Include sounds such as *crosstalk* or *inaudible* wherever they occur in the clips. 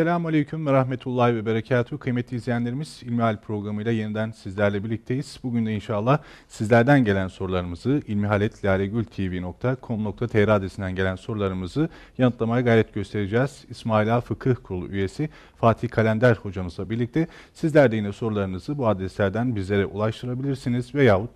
Selamun Aleyküm ve Rahmetullahi ve Berekatuhu. Kıymetli izleyenlerimiz İlmihal programıyla yeniden sizlerle birlikteyiz. Bugün de inşallah sizlerden gelen sorularımızı ilmihaletlalegültv.com.tr adresinden gelen sorularımızı yanıtlamaya gayret göstereceğiz. İsmaila Fıkıh Kurulu üyesi Fatih Kalender hocamızla birlikte sizler de yine sorularınızı bu adreslerden bizlere ulaştırabilirsiniz veyahut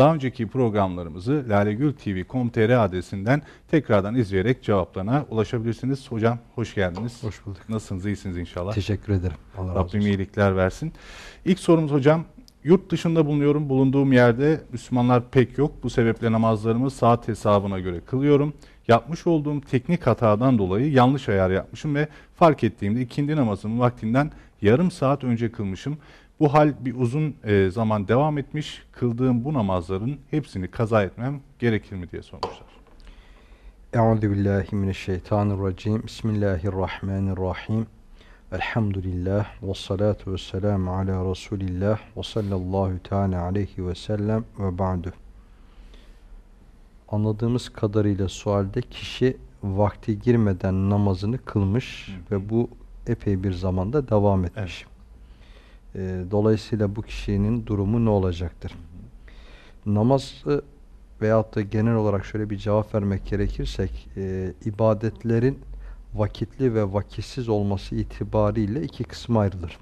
daha önceki programlarımızı lalegültv.com.tr adresinden tekrardan izleyerek cevaplarına ulaşabilirsiniz. Hocam hoş geldiniz. Hoş bulduk. Nasılsınız? iyisiniz inşallah. Teşekkür ederim. Allah Rabbim iyilikler versin. İlk sorumuz hocam. Yurt dışında bulunuyorum. Bulunduğum yerde Müslümanlar pek yok. Bu sebeple namazlarımı saat hesabına göre kılıyorum. Yapmış olduğum teknik hatadan dolayı yanlış ayar yapmışım ve fark ettiğimde ikindi namazımın vaktinden yarım saat önce kılmışım. Bu hal bir uzun e, zaman devam etmiş. Kıldığım bu namazların hepsini kaza etmem gerekir mi diye sormuşlar. Euzu billahi mineşşeytanirracim. Bismillahirrahmanirrahim. Elhamdülillah ve salatu ve selamu ala Resulillah ve sallallahu teala aleyhi ve sellem ve ba'du. Anladığımız kadarıyla sualde kişi vakti girmeden namazını kılmış hı ve bu epey bir zamanda devam etmiş. Evet. E, dolayısıyla bu kişinin durumu ne olacaktır? Namazı veyahut da genel olarak şöyle bir cevap vermek gerekirsek e, ibadetlerin vakitli ve vakitsiz olması itibariyle iki kısma ayrılır.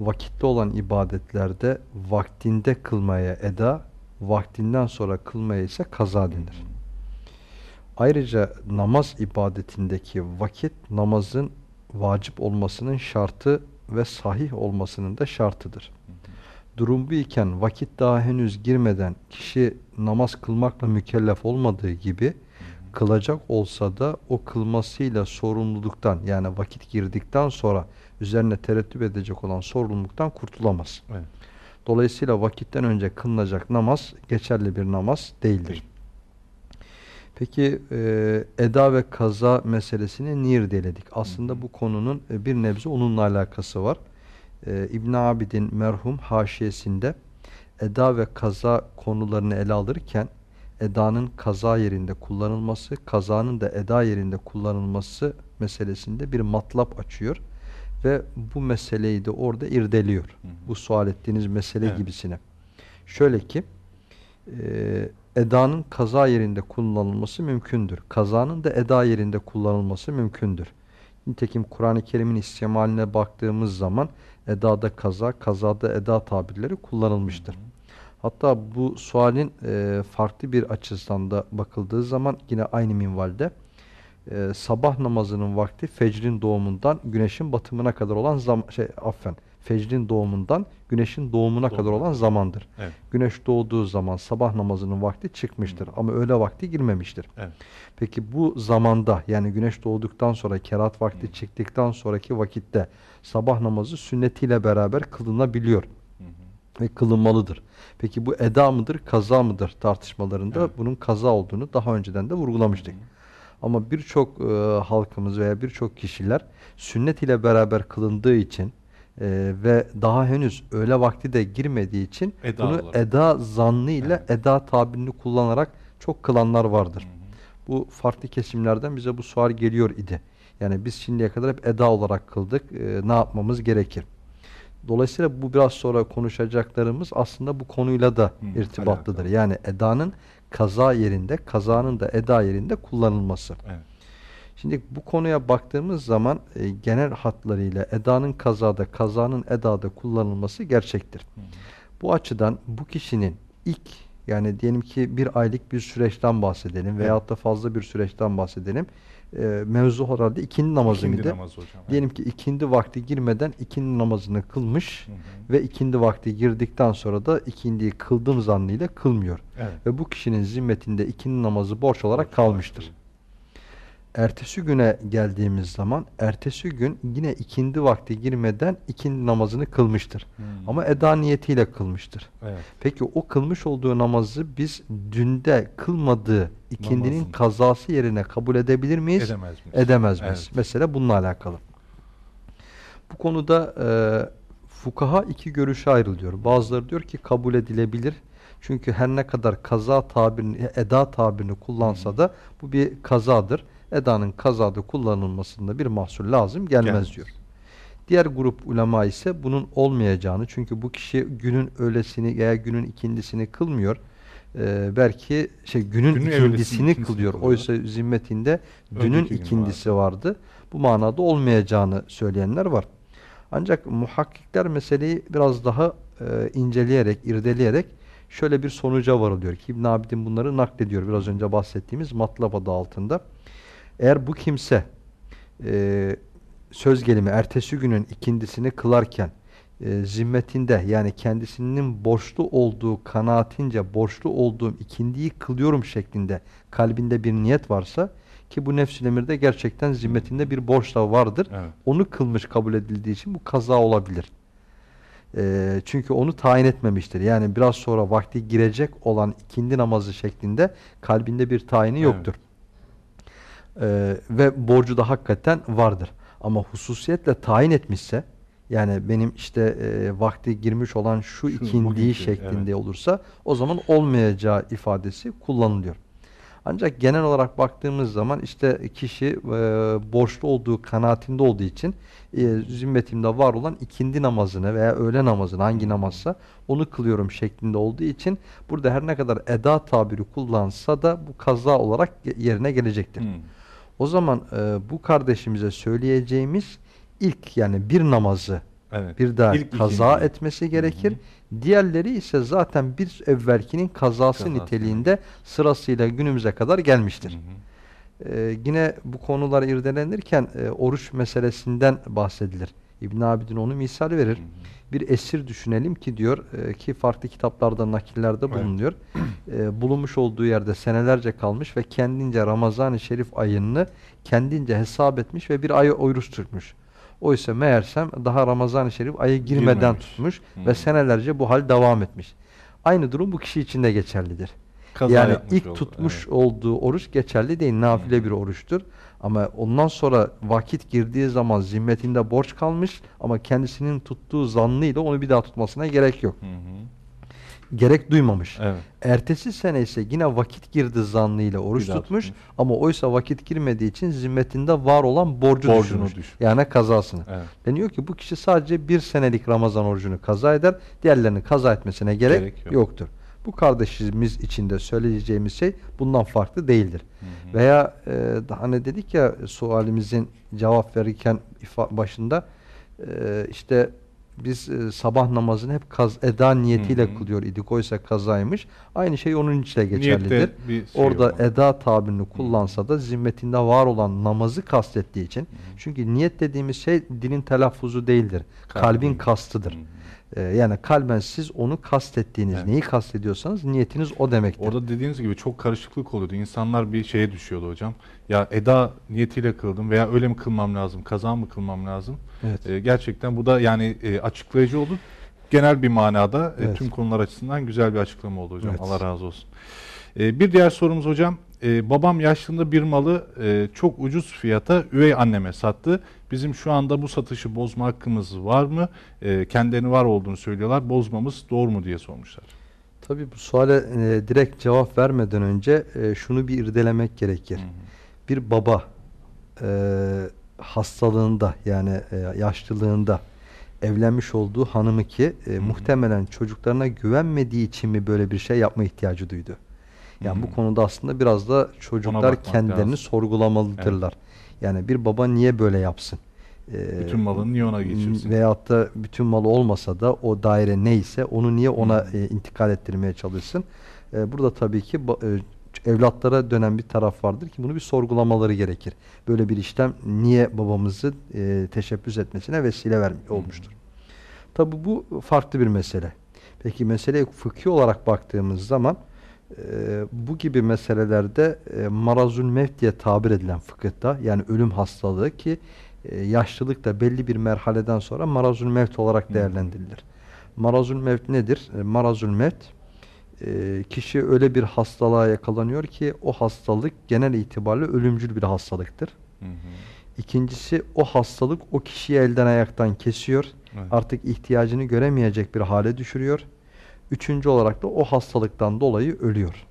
Vakitli olan ibadetlerde vaktinde kılmaya eda, vaktinden sonra kılmaya ise kaza denir. Ayrıca namaz ibadetindeki vakit namazın vacip olmasının şartı ve sahih olmasının da şartıdır. Durum bu iken vakit daha henüz girmeden kişi namaz kılmakla mükellef olmadığı gibi kılacak olsa da o kılmasıyla sorumluluktan yani vakit girdikten sonra üzerine terettüp edecek olan sorumluluktan kurtulamaz. Evet. Dolayısıyla vakitten önce kılınacak namaz geçerli bir namaz değildir. Peki e, eda ve kaza meselesini niye irdeledik? Aslında bu konunun e, bir nebze onunla alakası var. E, İbn Abidin merhum haşiyesinde eda ve kaza konularını ele alırken edanın kaza yerinde kullanılması, kazanın da eda yerinde kullanılması meselesinde bir matlap açıyor ve bu meseleyi de orada irdeliyor. Hı hı. Bu sual ettiğiniz mesele evet. gibisine. Şöyle ki e, edanın kaza yerinde kullanılması mümkündür. Kazanın da eda yerinde kullanılması mümkündür. Nitekim Kur'an-ı Kerim'in istemaline baktığımız zaman edada kaza, kazada eda tabirleri kullanılmıştır. Hatta bu sualin e, farklı bir açısından da bakıldığı zaman yine aynı minvalde e, sabah namazının vakti fecrin doğumundan güneşin batımına kadar olan zam şey affen fecrin doğumundan güneşin doğumuna Doğru. kadar olan zamandır. Evet. Güneş doğduğu zaman sabah namazının vakti çıkmıştır Hı. ama öğle vakti girmemiştir. Evet. Peki bu zamanda yani güneş doğduktan sonra kerat vakti Hı. çıktıktan sonraki vakitte sabah namazı sünnetiyle beraber kılınabiliyor ve kılınmalıdır. Peki bu eda mıdır, kaza mıdır tartışmalarında evet. bunun kaza olduğunu daha önceden de vurgulamıştık. Hı. Ama birçok e, halkımız veya birçok kişiler sünnet ile beraber kılındığı için e, ve daha henüz öğle vakti de girmediği için eda bunu olarak. eda zannı ile evet. eda tabirini kullanarak çok kılanlar vardır. Hı hı. Bu farklı kesimlerden bize bu sual geliyor idi. Yani biz şimdiye kadar hep eda olarak kıldık. E, ne yapmamız gerekir? Dolayısıyla bu biraz sonra konuşacaklarımız aslında bu konuyla da Hı, irtibatlıdır. Alakalı. Yani edanın kaza yerinde, kazanın da eda yerinde kullanılması. Evet. Şimdi bu konuya baktığımız zaman e, genel hatlarıyla edanın kazada, kazanın edada kullanılması gerçektir. Bu açıdan bu kişinin ilk yani diyelim ki bir aylık bir süreçten bahsedelim veyahut da fazla bir süreçten bahsedelim. E, mevzu herhalde ikindi namazı İkindi mıydı? namazı hocam. evet. Diyelim ki ikindi vakti girmeden ikindi namazını kılmış Hı hı. ve ikindi vakti girdikten sonra da ikindiyi kıldım zannıyla kılmıyor. Evet. Ve bu kişinin zimmetinde ikindi namazı borç olarak kalmıştır. Ertesi güne geldiğimiz zaman ertesi gün yine ikindi vakti girmeden ikindi namazını kılmıştır. Hmm. Ama eda niyetiyle kılmıştır. Evet. Peki o kılmış olduğu namazı biz dünde kılmadığı ikindinin Namazın. kazası yerine kabul edebilir miyiz? Edemez miyiz? Edemez miyiz? Evet. Mesela bununla alakalı. Bu konuda e, fukaha iki görüşe ayrılıyor. Bazıları diyor ki kabul edilebilir. Çünkü her ne kadar kaza tabirini, eda tabirini kullansa da bu bir kazadır. Edanın kazada kullanılmasında bir mahsur lazım gelmez, Gelmez. diyor. Diğer grup ulema ise bunun olmayacağını çünkü bu kişi günün öğlesini veya günün ikindisini kılmıyor. Ee, belki şey günün Günün ikindisini, kılıyor. kılıyor. Oysa zimmetinde dünün Önceki gün ikindisi vardı. Bu manada olmayacağını söyleyenler var. Ancak muhakkikler meseleyi biraz daha e, inceleyerek, irdeleyerek şöyle bir sonuca varılıyor ki İbn Abidin bunları naklediyor. Biraz önce bahsettiğimiz matlab adı altında. Eğer bu kimse e, söz gelimi ertesi günün ikindisini kılarken e, zimmetinde yani kendisinin borçlu olduğu kanaatince borçlu olduğum ikindiyi kılıyorum şeklinde kalbinde bir niyet varsa ki bu nefs-i emirde gerçekten zimmetinde bir borç da vardır. Evet. Onu kılmış kabul edildiği için bu kaza olabilir. E, çünkü onu tayin etmemiştir. Yani biraz sonra vakti girecek olan ikindi namazı şeklinde kalbinde bir tayini Evet. yoktur. Ee, ve borcu da hakikaten vardır. Ama hususiyetle tayin etmişse yani benim işte e, vakti girmiş olan şu, Şu, ikindiği şeklinde evet. olursa o zaman olmayacağı ifadesi kullanılıyor. Ancak genel olarak baktığımız zaman işte kişi e, borçlu olduğu kanaatinde olduğu için e, zimmetimde var olan ikindi namazını veya öğle namazını hangi namazsa onu kılıyorum şeklinde olduğu için burada her ne kadar eda tabiri kullansa da bu kaza olarak yerine gelecektir. Hmm. O zaman e, bu kardeşimize söyleyeceğimiz ilk yani bir namazı Evet. bir daha İlk kaza ikindi. etmesi gerekir. Diğerleri ise zaten bir evvelkinin kazası, Kazası. niteliğinde sırasıyla günümüze kadar gelmiştir. Hı hı. Ee, yine bu konular irdelenirken e, oruç meselesinden bahsedilir. İbn Abidin onu misal verir. Hı hı. Bir esir düşünelim ki diyor e, ki farklı kitaplarda nakillerde Evet. bulunuyor. *clears throat* E, bulunmuş olduğu yerde senelerce kalmış ve kendince Ramazan-ı Şerif ayını kendince hesap etmiş ve bir ay oruç tutmuş. Oysa meğersem daha Ramazan-ı Şerif ayı girmeden Girmemiş. tutmuş Hı. ve senelerce bu hal devam etmiş. Aynı durum bu kişi için de geçerlidir. Kaza yani ilk oldu, tutmuş evet. olduğu oruç geçerli değil, nafile bir oruçtur. Ama ondan sonra vakit girdiği zaman zimmetinde borç kalmış ama kendisinin tuttuğu zannıyla onu bir daha tutmasına gerek yok. Hı hı. Gerek duymamış. Evet. Ertesi sene ise yine vakit girdi zannıyla oruç tutmuş tutmuş. ama oysa vakit girmediği için zimmetinde var olan borcu Borcunu düşürmüş. düşmüş. Yani kazasını. Evet. Deniyor ki bu kişi sadece bir senelik Ramazan orucunu kaza eder. Diğerlerini kaza etmesine gerek, Gerek yok. yoktur. Bu kardeşimiz için de söyleyeceğimiz şey bundan farklı değildir. Hı hı. Veya e, daha hani dedik ya sualimizin cevap verirken başında e, işte biz e, sabah namazını hep kaz eda niyetiyle Hı hı. kılıyor idik. Oysa kazaymış. Aynı şey onun için de geçerlidir. Şey Orada yok. eda tabirini kullansa da zimmetinde var olan namazı kastettiği için. Çünkü niyet dediğimiz şey dilin telaffuzu değildir. Kalbin. Kalbin kastıdır. Hı hı. Ee, yani kalben siz onu kastettiğiniz, Evet. neyi kastediyorsanız niyetiniz o demektir. Orada dediğiniz gibi çok karışıklık oluyordu. İnsanlar bir şeye düşüyordu hocam. Ya eda niyetiyle kıldım veya öyle mi kılmam lazım, kaza mı kılmam lazım? Evet. Ee, gerçekten bu da yani e, açıklayıcı oldu. Genel bir manada e, Evet. tüm konular açısından güzel bir açıklama oldu hocam. Evet. Allah razı olsun. Ee, bir diğer sorumuz hocam. Ee, babam yaşlığında bir malı e, çok ucuz fiyata üvey anneme sattı. Bizim şu anda bu satışı bozma hakkımız var mı? E, kendilerine var olduğunu söylüyorlar. Bozmamız doğru mu diye sormuşlar. Tabii bu suale e, direkt cevap vermeden önce e, şunu bir irdelemek gerekir. Hı hı. Bir baba e, hastalığında yani e, yaşlılığında evlenmiş olduğu hanımı ki e, muhtemelen çocuklarına güvenmediği için mi böyle bir şey yapma ihtiyacı duydu? Yani Hı bu hı. konuda aslında biraz da çocuklar kendilerini lazım. sorgulamalıdırlar. Yani bir baba niye böyle yapsın? Ee, Bütün malını niye ona geçirsin? Veyahut da bütün malı olmasa da o daire neyse onu niye ona Hmm. e, intikal ettirmeye çalışsın? E, burada tabii ki e, evlatlara dönen bir taraf vardır ki bunu bir sorgulamaları gerekir. Böyle bir işlem niye babamızı e, teşebbüs etmesine vesile vermiş olmuştur. Tabii bu farklı bir mesele. Peki meseleye fıkhi olarak baktığımız zaman e, bu gibi meselelerde e, marazül mevt diye tabir edilen fıkıhta yani ölüm hastalığı ki e, yaşlılık da belli bir merhaleden sonra marazül mevt olarak değerlendirilir. Marazül mevt nedir? E, marazül mevt e, kişi öyle bir hastalığa yakalanıyor ki o hastalık genel itibariyle ölümcül bir hastalıktır. Hı hı. İkincisi o hastalık o kişiyi elden ayaktan kesiyor. Evet. Artık ihtiyacını göremeyecek bir hale düşürüyor. Üçüncü olarak da o hastalıktan dolayı ölüyor.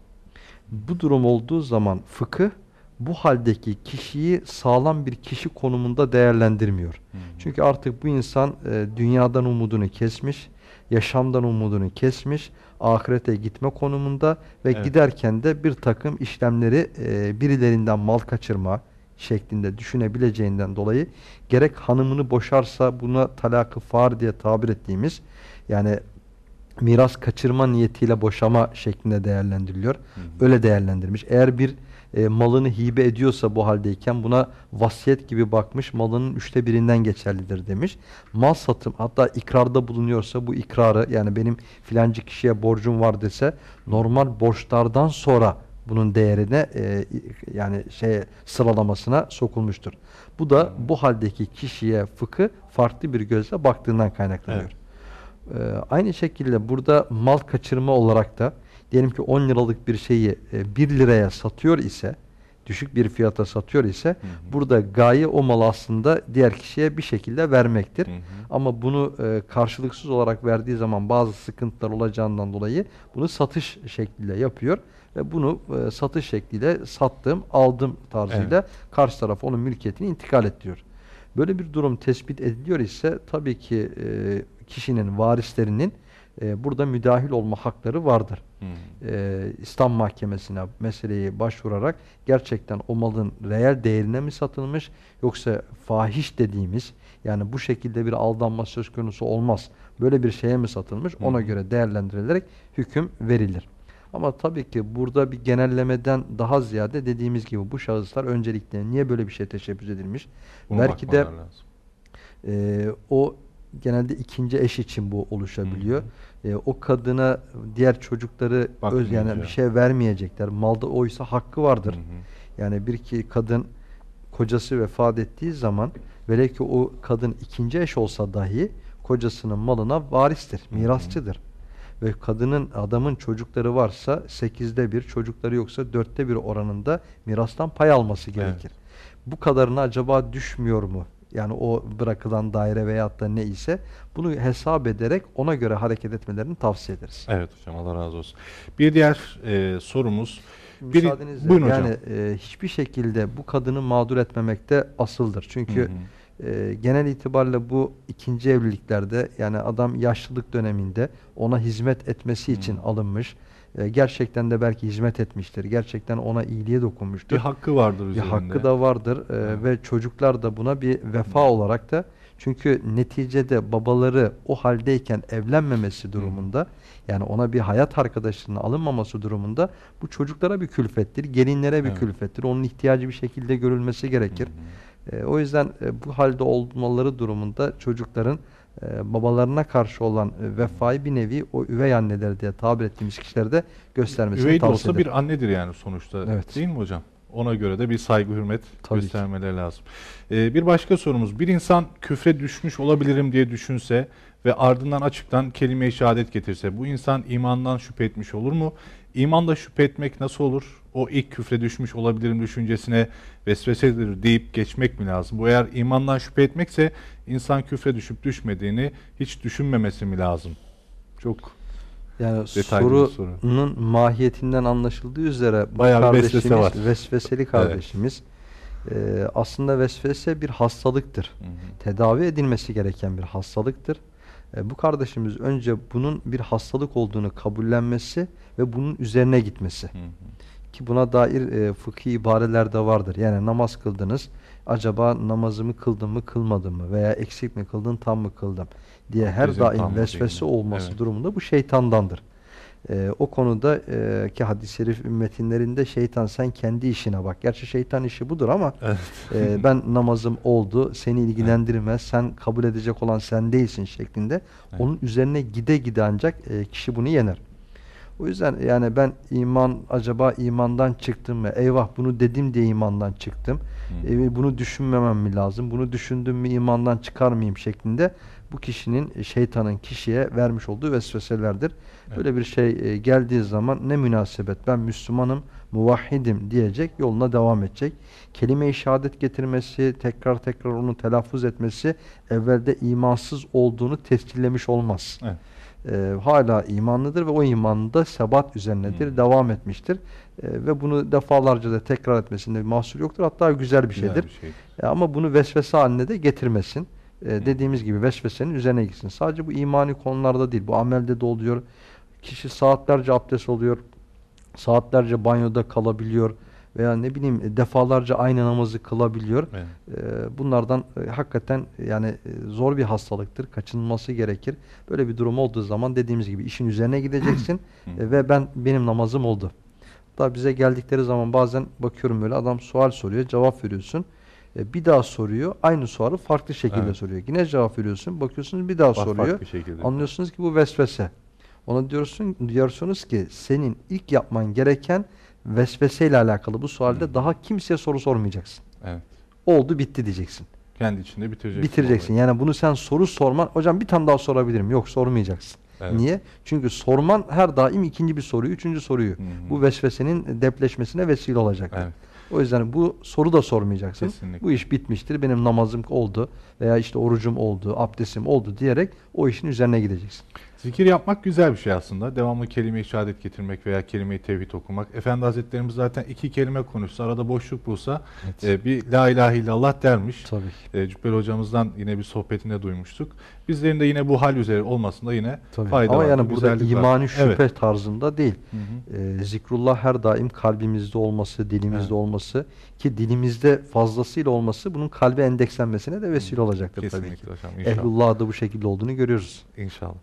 Bu durum olduğu zaman fıkıh bu haldeki kişiyi sağlam bir kişi konumunda değerlendirmiyor. Hı hı. Çünkü artık bu insan e, dünyadan umudunu kesmiş, yaşamdan umudunu kesmiş, ahirete gitme konumunda ve Evet. giderken de bir takım işlemleri e, birilerinden mal kaçırma şeklinde düşünebileceğinden dolayı gerek hanımını boşarsa buna talakı far diye tabir ettiğimiz yani miras kaçırma niyetiyle boşama şeklinde değerlendiriliyor. Öyle değerlendirmiş. Eğer bir e, malını hibe ediyorsa bu haldeyken buna vasiyet gibi bakmış malının üçte birinden geçerlidir demiş. Mal satım hatta ikrarda bulunuyorsa bu ikrarı yani benim filancı kişiye borcum var dese normal borçlardan sonra bunun değerine e, yani şey sıralamasına sokulmuştur. Bu da bu haldeki kişiye fıkı farklı bir gözle baktığından kaynaklanıyor. Ee, aynı şekilde burada mal kaçırma olarak da diyelim ki 10 liralık bir şeyi e, 1 liraya satıyor ise düşük bir fiyata satıyor ise burada gaye o malı aslında diğer kişiye bir şekilde vermektir. Hı hı. Ama bunu e, karşılıksız olarak verdiği zaman bazı sıkıntılar olacağından dolayı bunu satış şekliyle yapıyor ve bunu e, satış şekliyle sattım, aldım tarzıyla karşı taraf onun mülkiyetini intikal ettiriyor. Böyle bir durum tespit ediliyor ise tabii ki e, kişinin varislerinin e, burada müdahil olma hakları vardır. Hı. E, İslam mahkemesine meseleyi başvurarak gerçekten o malın reel değerine mi satılmış yoksa fahiş dediğimiz yani bu şekilde bir aldanma söz konusu olmaz. Böyle bir şeye mi satılmış ona Hı. göre değerlendirilerek hüküm verilir. Ama tabii ki burada bir genellemeden daha ziyade dediğimiz gibi bu şahıslar öncelikle niye böyle bir şey teşebbüs edilmiş? Buna Belki de lazım. ee, o genelde ikinci eş için bu oluşabiliyor. Ee, o kadına diğer çocukları öz yani bir şey vermeyecekler. Malda oysa hakkı vardır. Hı hı. Yani bir ki kadın kocası vefat ettiği zaman velev ki o kadın ikinci eş olsa dahi kocasının malına varistir, hı. mirasçıdır. Ve kadının adamın çocukları varsa sekizde bir, çocukları yoksa dörtte bir oranında mirastan pay alması Evet. gerekir. Bu kadarına acaba düşmüyor mu? Yani o bırakılan daire veyahut da ne ise bunu hesap ederek ona göre hareket etmelerini tavsiye ederiz. Evet hocam Allah razı olsun. Bir diğer e, sorumuz. Biri- Müsaadenizle Buyurun hocam. yani e, hiçbir şekilde bu kadını mağdur etmemekte asıldır. Çünkü Hı hı. e, genel itibariyle bu ikinci evliliklerde yani adam yaşlılık döneminde ona hizmet etmesi için Hı. alınmış. E, gerçekten de belki hizmet etmiştir. Gerçekten ona iyiliğe dokunmuştur. Bir hakkı vardır Bir üzerinde. hakkı da vardır e, Evet. ve çocuklar da buna bir vefa olarak da çünkü neticede babaları o haldeyken evlenmemesi durumunda yani ona bir hayat arkadaşının alınmaması durumunda bu çocuklara bir külfettir, gelinlere bir Evet. külfettir. Onun ihtiyacı bir şekilde görülmesi gerekir. Hı. E, o yüzden e, bu halde olmaları durumunda çocukların e, babalarına karşı olan e, vefayı bir nevi o üvey anneler diye tabir ettiğimiz kişilerde göstermesini Üvey tavsiye ederim. bir annedir yani sonuçta. Evet. Değil mi hocam? Ona göre de bir saygı hürmet Tabii ki. göstermeleri lazım. Ee, bir başka sorumuz. Bir insan küfre düşmüş olabilirim diye düşünse ve ardından açıktan kelime-i şehadet getirse bu insan imandan şüphe etmiş olur mu? İmanda şüphe etmek nasıl olur? O ilk küfre düşmüş olabilirim düşüncesine vesvesedir deyip geçmek mi lazım? Bu eğer imandan şüphe etmekse insan küfre düşüp düşmediğini hiç düşünmemesi mi lazım? Çok Yani bir soru. sorunun mahiyetinden anlaşıldığı üzere Bayağı kardeşimiz vesvese var. vesveseli kardeşimiz. e, aslında vesvese bir hastalıktır. Hı hı. Tedavi edilmesi gereken bir hastalıktır. E, bu kardeşimiz önce bunun bir hastalık olduğunu kabullenmesi ve bunun üzerine gitmesi. Hı hı. Ki buna dair e, fıkhi ibareler de vardır. Yani namaz kıldınız, acaba namazımı kıldım mı kılmadım mı veya eksik mi kıldın tam mı kıldım diye her tam daim vesvese mi? olması Evet. durumunda bu şeytandandır. Ee, o konuda e, ki hadis-i şerif ümmetinlerinde şeytan sen kendi işine bak. Gerçi şeytan işi budur ama Evet. e, *laughs* ben namazım oldu seni ilgilendirmez sen kabul edecek olan sen değilsin şeklinde Evet. onun üzerine gide gide ancak e, kişi bunu yener. O yüzden yani ben iman acaba imandan çıktım mı? Eyvah bunu dedim diye imandan çıktım. Hı. E, bunu düşünmemem mi lazım? Bunu düşündüm mü imandan çıkar mıyım şeklinde bu kişinin e, şeytanın kişiye vermiş olduğu vesveselerdir. Evet. Böyle bir şey e, geldiği zaman ne münasebet ben Müslümanım, muvahhidim diyecek, yoluna devam edecek. Kelime-i şehadet getirmesi, tekrar tekrar onu telaffuz etmesi evvelde imansız olduğunu tescillemiş olmaz. Evet. E, hala imanlıdır ve o imanında sebat üzerinedir, Hmm. devam etmiştir. E, ve bunu defalarca da tekrar etmesinde bir mahsur yoktur. Hatta güzel bir Güzel şeydir. bir şey. E, ama bunu vesvese haline de getirmesin. E, dediğimiz gibi vesvesenin üzerine gitsin. Sadece bu imani konularda değil. Bu amelde de oluyor. Kişi saatlerce abdest oluyor. Saatlerce banyoda kalabiliyor. Veya ne bileyim e, defalarca aynı namazı kılabiliyor. Evet. E, bunlardan e, hakikaten yani e, zor bir hastalıktır. Kaçınılması gerekir. Böyle bir durum olduğu zaman dediğimiz gibi işin üzerine gideceksin. *clears throat* E, ve ben benim namazım oldu. Hatta bize geldikleri zaman bazen bakıyorum böyle adam sual soruyor, cevap veriyorsun. E, bir daha soruyor, aynı sualı farklı şekilde Evet. soruyor. Yine cevap veriyorsun, bakıyorsunuz bir daha Bak- soruyor. Anlıyorsunuz ki bu vesvese. Ona diyorsun, diyorsunuz ki senin ilk yapman gereken vesveseyle alakalı bu sualde Hı. daha kimseye soru sormayacaksın. Evet. Oldu bitti diyeceksin. Kendi içinde bitireceksin. Bitireceksin. olayı. Yani bunu sen soru sorman, hocam bir tane daha sorabilirim. Yok sormayacaksın. Evet. Niye? Çünkü sorman her daim ikinci bir soruyu, üçüncü soruyu. Hı hı. Bu vesvesenin depleşmesine vesile olacak. Evet. O yüzden bu soru da sormayacaksın. Kesinlikle. Bu iş bitmiştir. Benim namazım oldu veya işte orucum oldu, abdestim oldu diyerek o işin üzerine gideceksin. Zikir yapmak güzel bir şey aslında. Devamlı kelime-i şehadet getirmek veya kelime-i tevhid okumak. Efendi Hazretlerimiz zaten iki kelime konuşsa, arada boşluk bulsa e, bir la ilahe illallah dermiş. Tabii ki. E, Cübbeli hocamızdan yine bir sohbetinde duymuştuk. Bizlerin de yine bu hal üzere olmasında yine Tabii. fayda Ama var. yani burada güzellik var. imani şüphe Evet. tarzında değil. Hı hı. Ee, zikrullah her daim kalbimizde olması, dilimizde Evet. olması ki dilimizde fazlasıyla olması bunun kalbe endekslenmesine de vesile olacaktır tabii ki. Kesinlikle hocam. İnşallah. Ehlullah'da bu şekilde olduğunu görüyoruz. İnşallah.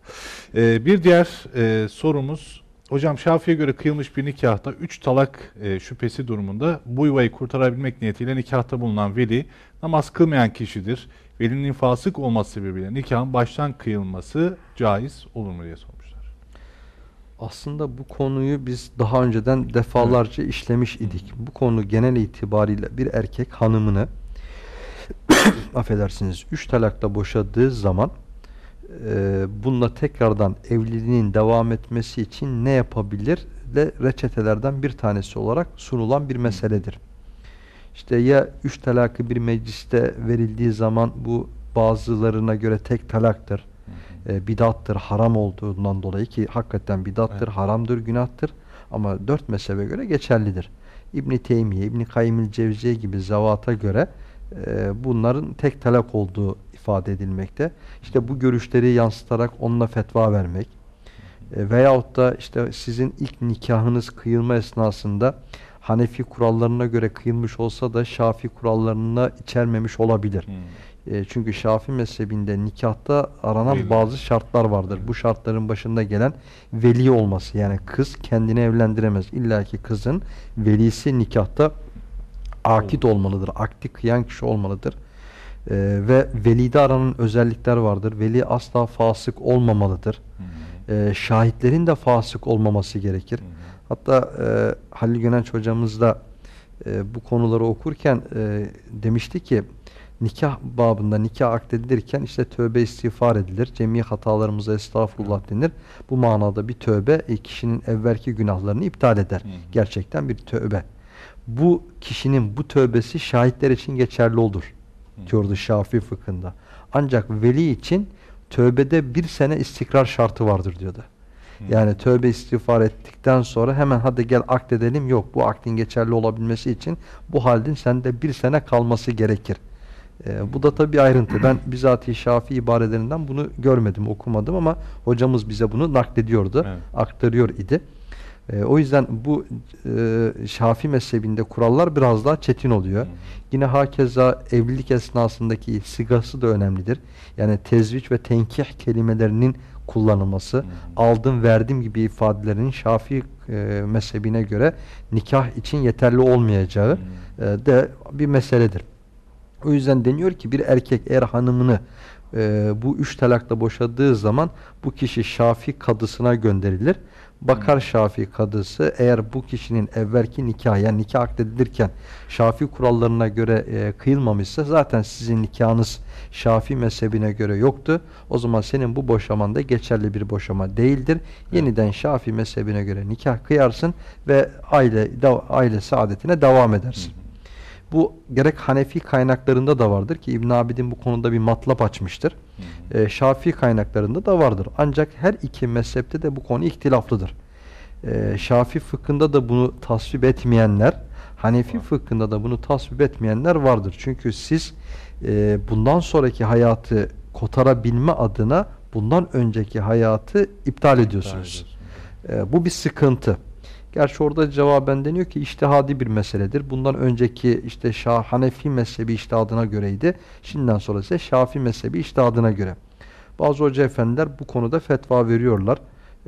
Ee, bir diğer e, sorumuz, hocam Şafi'ye göre kıyılmış bir nikahta 3 talak e, şüphesi durumunda bu yuvayı kurtarabilmek niyetiyle nikahta bulunan veli namaz kılmayan kişidir. Velinin fasık olması sebebiyle nikahın baştan kıyılması caiz olur mu diye sormuşlar. Aslında bu konuyu biz daha önceden defalarca işlemiş idik. Bu konu genel itibariyle bir erkek hanımını *coughs* affedersiniz üç talakla boşadığı zaman e, bununla tekrardan evliliğinin devam etmesi için ne yapabilir de reçetelerden bir tanesi olarak sunulan bir meseledir. İşte ya üç talakı bir mecliste verildiği zaman bu bazılarına göre tek talaktır. E, bidattır, haram olduğundan dolayı ki hakikaten bidattır, Evet. haramdır, günahtır. Ama dört mezhebe göre geçerlidir. İbn Teymiye, İbn Kayyimil Cevziye gibi zavata göre e, bunların tek talak olduğu ifade edilmekte. İşte bu görüşleri yansıtarak onunla fetva vermek e, veyahut da işte sizin ilk nikahınız kıyılma esnasında Hanefi kurallarına göre kıyılmış olsa da Şafi kurallarına içermemiş olabilir. E, çünkü Şafi mezhebinde nikahta aranan Veli. bazı şartlar vardır. Bu şartların başında gelen veli olması. Yani kız kendini evlendiremez. İlla ki kızın velisi nikahta akit olmalıdır. Akdi kıyan kişi olmalıdır. E, ve velide aranan özellikler vardır. Veli asla fasık olmamalıdır. E, şahitlerin de fasık olmaması gerekir. Hatta e, Halil Gönenç hocamız da e, bu konuları okurken e, demişti ki nikah babında nikah akdedilirken işte tövbe istiğfar edilir. Cemi hatalarımıza estağfurullah denir. Bu manada bir tövbe e, kişinin evvelki günahlarını iptal eder. Hı hı. Gerçekten bir tövbe. Bu kişinin bu tövbesi şahitler için geçerli olur. Diyordu Şafii fıkhında. Ancak veli için tövbede bir sene istikrar şartı vardır diyordu. Yani tövbe istiğfar ettikten sonra hemen hadi gel akdedelim. Yok bu akdin geçerli olabilmesi için bu halin sende bir sene kalması gerekir. Ee, bu da tabii bir ayrıntı. Ben *clears throat* bizatihi Şafii ibarelerinden bunu görmedim, okumadım ama hocamız bize bunu naklediyordu, Evet. aktarıyor idi. E, o yüzden bu e, Şafii mezhebinde kurallar biraz daha çetin oluyor. Yine hakeza evlilik esnasındaki sigası da önemlidir. Yani tezviç ve tenkih kelimelerinin kullanılması, aldım verdim gibi ifadelerin Şafii e, mezhebine göre nikah için yeterli olmayacağı e, de bir meseledir. O yüzden deniyor ki bir erkek eğer hanımını e, bu üç talakla boşadığı zaman bu kişi Şafi kadısına gönderilir. Bakar Şafi kadısı eğer bu kişinin evvelki nikah yani nikah akdedilirken Şafi kurallarına göre e, kıyılmamışsa zaten sizin nikahınız Şafi mezhebine göre yoktu. O zaman senin bu boşaman da geçerli bir boşama değildir. Yeniden Şafi mezhebine göre nikah kıyarsın ve aile da, aile saadetine devam edersin. Bu gerek Hanefi kaynaklarında da vardır ki İbn Abidin bu konuda bir matlap açmıştır. E, Şafii kaynaklarında da vardır. Ancak her iki mezhepte de bu konu ihtilaflıdır. E, Şafii fıkhında da bunu tasvip etmeyenler, Hanefi fıkhında da bunu tasvip etmeyenler vardır. Çünkü siz e, bundan sonraki hayatı kotarabilme adına bundan önceki hayatı iptal ediyorsunuz. E, bu bir sıkıntı. Gerçi orada cevaben deniyor ki iştihadi bir meseledir. Bundan önceki işte Şah Hanefi mezhebi iştihadına göreydi. Şimdiden sonra ise Şafi mezhebi iştihadına göre. Bazı hoca efendiler bu konuda fetva veriyorlar.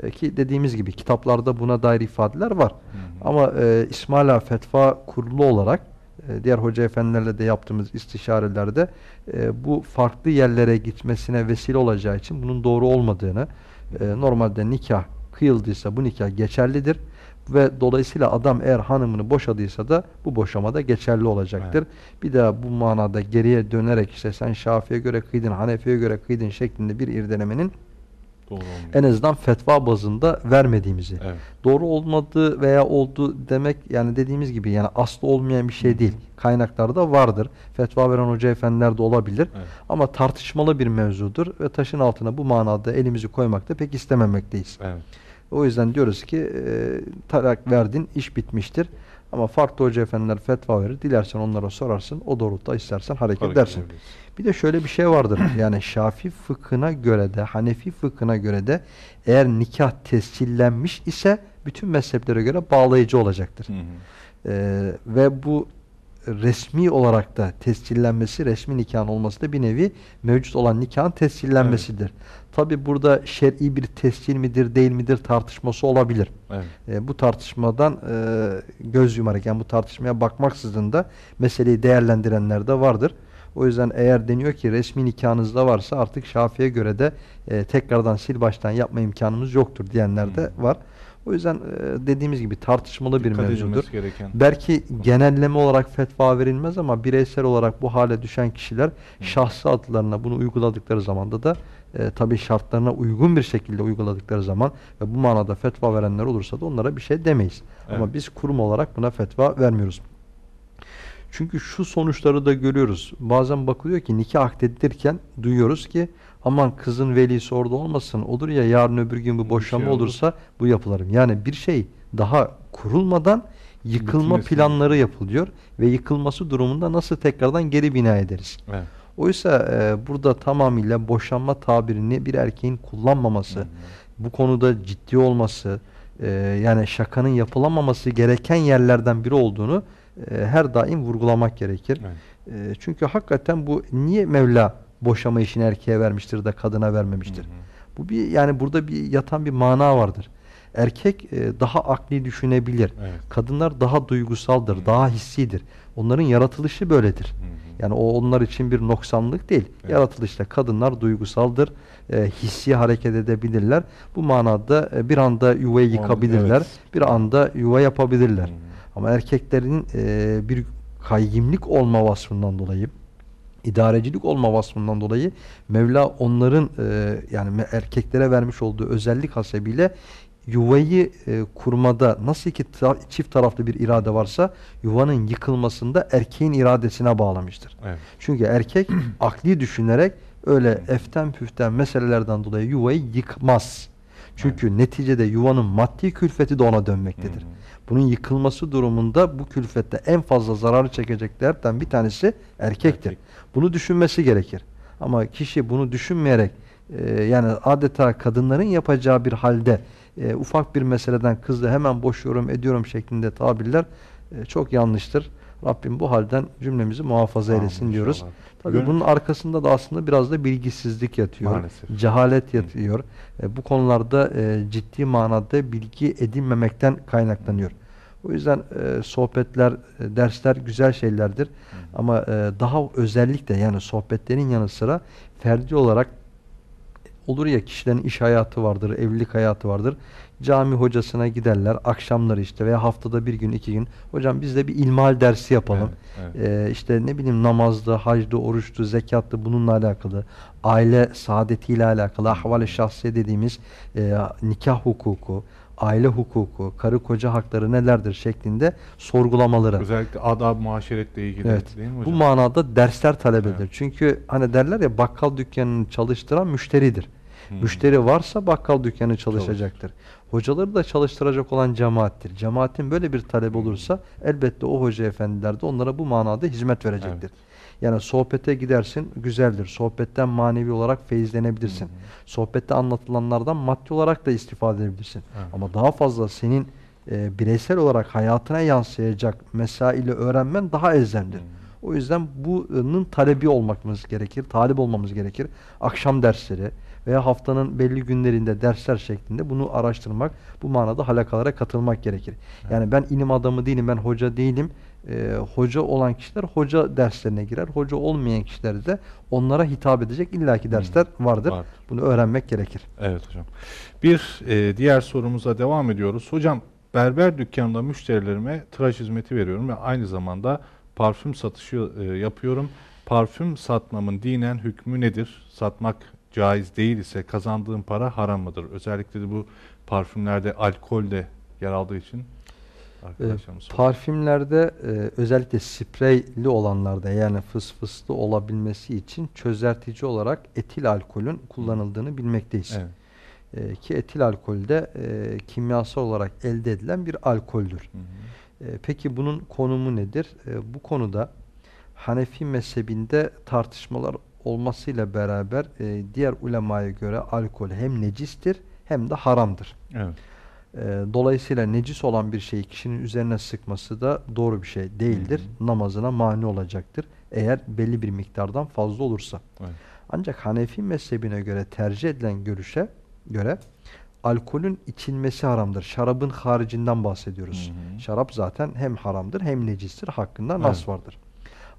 E, ki dediğimiz gibi kitaplarda buna dair ifadeler var. Ama e, İsmaila Fetva Kurulu olarak e, diğer hoca efendilerle de yaptığımız istişarelerde e, bu farklı yerlere gitmesine vesile olacağı için bunun doğru olmadığını e, normalde nikah kıyıldıysa bu nikah geçerlidir ve dolayısıyla adam eğer hanımını boşadıysa da bu boşamada geçerli olacaktır. Bir daha bu manada geriye dönerek işte sen Şafi'ye göre kıydın, Hanefi'ye göre kıydın şeklinde bir irdelemenin Doğru olmuyor. en azından fetva bazında vermediğimizi. Evet. Doğru olmadı veya oldu demek yani dediğimiz gibi yani aslı olmayan bir şey değil. Kaynaklarda vardır. Fetva veren hoca efendiler de olabilir. Evet. Ama tartışmalı bir mevzudur ve taşın altına bu manada elimizi koymakta pek istememekteyiz. Evet. O yüzden diyoruz ki e, talak verdin, iş bitmiştir. Ama farklı hoca efendiler fetva verir. Dilersen onlara sorarsın. O doğrultuda istersen hareket, Hareket edersin. edebiliriz. Bir de şöyle bir şey vardır. *clears throat* Yani Şafi fıkhına göre de, Hanefi fıkhına göre de eğer nikah tescillenmiş ise bütün mezheplere göre bağlayıcı olacaktır. Hı hı. Ee, ve bu resmi olarak da tescillenmesi, resmi nikahın olması da bir nevi mevcut olan nikahın tescillenmesidir. Tabi burada şer'i bir tescil midir, değil midir tartışması olabilir. Evet. E, bu tartışmadan e, göz yumarak yani bu tartışmaya bakmaksızın da meseleyi değerlendirenler de vardır. O yüzden eğer deniyor ki resmi nikahınızda varsa artık Şafi'ye göre de e, tekrardan sil baştan yapma imkanımız yoktur diyenler de Hmm. var. O yüzden e, dediğimiz gibi tartışmalı bir Dikkat mevzudur. edilmesi gereken. Belki genelleme olarak fetva verilmez ama bireysel olarak bu hale düşen kişiler şahsı adlarına bunu uyguladıkları zamanda da e, tabii şartlarına uygun bir şekilde uyguladıkları zaman ve bu manada fetva verenler olursa da onlara bir şey demeyiz. Ama Evet. biz kurum olarak buna fetva vermiyoruz. Çünkü şu sonuçları da görüyoruz. Bazen bakılıyor ki nikah akdedilirken duyuyoruz ki aman kızın velisi orada olmasın. Olur ya yarın öbür gün bu Bir boşanma şey olur. olursa bu yapılır. Yani bir şey daha kurulmadan yıkılma Bitmesi. planları yapılıyor ve yıkılması durumunda nasıl tekrardan geri bina ederiz? Evet. Oysa e, burada tamamıyla boşanma tabirini bir erkeğin kullanmaması, bu konuda ciddi olması, e, yani şakanın yapılamaması gereken yerlerden biri olduğunu e, her daim vurgulamak gerekir. Evet. E, çünkü hakikaten bu niye Mevla boşama işini erkeğe vermiştir de kadına vermemiştir? Hı hı. Bu bir yani burada bir yatan bir mana vardır. Erkek e, daha akli düşünebilir. Evet. Kadınlar daha duygusaldır, daha hissidir. Onların yaratılışı böyledir. Hı hı. Yani o onlar için bir noksanlık değil. Evet. Yaratılışta kadınlar duygusaldır, e, hissi hareket edebilirler. Bu manada e, bir anda yuvayı yıkabilirler, evet. bir anda yuva yapabilirler. Hı. Ama erkeklerin e, bir kayyimlik olma vasfından dolayı, idarecilik olma vasfından dolayı Mevla onların e, yani erkeklere vermiş olduğu özellik hasebiyle yuvayı e, kurmada nasıl ki ta- çift taraflı bir irade varsa yuvanın yıkılmasında erkeğin iradesine bağlamıştır. Evet. Çünkü erkek *clears throat* akli düşünerek öyle eften püften meselelerden dolayı yuvayı yıkmaz. Çünkü neticede yuvanın maddi külfeti de ona dönmektedir. Hı hı. Bunun yıkılması durumunda bu külfette en fazla zararı çekeceklerden bir tanesi erkektir. Erkek. Bunu düşünmesi gerekir. Ama kişi bunu düşünmeyerek e, yani adeta kadınların yapacağı bir halde e, ufak bir meseleden kızla hemen boşuyorum ediyorum şeklinde tabirler e, çok yanlıştır. Rabbim bu halden cümlemizi muhafaza Amin eylesin diyoruz. inşallah. Tabii Gönül- bunun arkasında da aslında biraz da bilgisizlik yatıyor. Maalesef. Cehalet yatıyor. E, bu konularda e, ciddi manada bilgi edinmemekten kaynaklanıyor. O yüzden e, sohbetler, e, dersler güzel şeylerdir. Ama e, daha özellikle yani sohbetlerin yanı sıra ferdi olarak olur ya kişilerin iş hayatı vardır, evlilik hayatı vardır. Cami hocasına giderler akşamları işte veya haftada bir gün iki gün. Hocam biz de bir ilmihal dersi yapalım. Evet, evet. Ee, işte ne bileyim namazdı, hacdı, oruçtu, zekattı bununla alakalı. Aile saadetiyle alakalı ahval-i şahsiye dediğimiz e, nikah hukuku, aile hukuku, karı koca hakları nelerdir şeklinde sorgulamaları. Özellikle adab muaşeretle ilgili Evet. değil mi Bu hocam? manada dersler talep edilir. Evet. Çünkü hani derler ya bakkal dükkanını çalıştıran müşteridir. Hmm. Müşteri varsa bakkal dükkanı çalışacaktır. Hocaları da çalıştıracak olan cemaattir. Cemaatin böyle bir talebi olursa elbette o hoca efendiler de onlara bu manada hizmet verecektir. Yani sohbete gidersin güzeldir. Sohbetten manevi olarak feyizlenebilirsin. Sohbette anlatılanlardan maddi olarak da istifade edebilirsin. Evet. Ama daha fazla senin e, bireysel olarak hayatına yansıyacak mesaili öğrenmen daha elzemdir. O yüzden bunun talebi olmamız gerekir, talip olmamız gerekir. Akşam dersleri veya haftanın belli günlerinde dersler şeklinde bunu araştırmak, bu manada halakalara katılmak gerekir. Yani ben ilim adamı değilim, ben hoca değilim. Ee, hoca olan kişiler hoca derslerine girer. Hoca olmayan kişiler de onlara hitap edecek illaki dersler vardır. Vardır. Bunu öğrenmek gerekir. Evet hocam. Bir e, diğer sorumuza devam ediyoruz. Hocam berber dükkanında müşterilerime tıraş hizmeti veriyorum ve aynı zamanda parfüm satışı e, yapıyorum. Parfüm satmamın dinen hükmü nedir? Satmak caiz değil ise kazandığım para haram mıdır? Özellikle de bu parfümlerde alkol de yer aldığı için arkadaşlarımız soruyor. parfümlerde e, özellikle spreyli olanlarda yani fıs fıslı olabilmesi için çözeltici olarak etil alkolün kullanıldığını bilmekteyiz. Evet. E, ki etil alkol de e, kimyasal olarak elde edilen bir alkoldür. Hı hı. E, peki bunun konumu nedir? E, bu konuda Hanefi mezhebinde tartışmalar olmasıyla beraber e, diğer ulemaya göre alkol hem necistir hem de haramdır. Evet. E, dolayısıyla necis olan bir şeyi kişinin üzerine sıkması da doğru bir şey değildir. Namazına mani olacaktır. Eğer belli bir miktardan fazla olursa. Evet. Ancak Hanefi mezhebine göre tercih edilen görüşe göre alkolün içilmesi haramdır. Şarabın haricinden bahsediyoruz. Hı hı. Şarap zaten hem haramdır hem necistir. Hakkında nas Evet. vardır.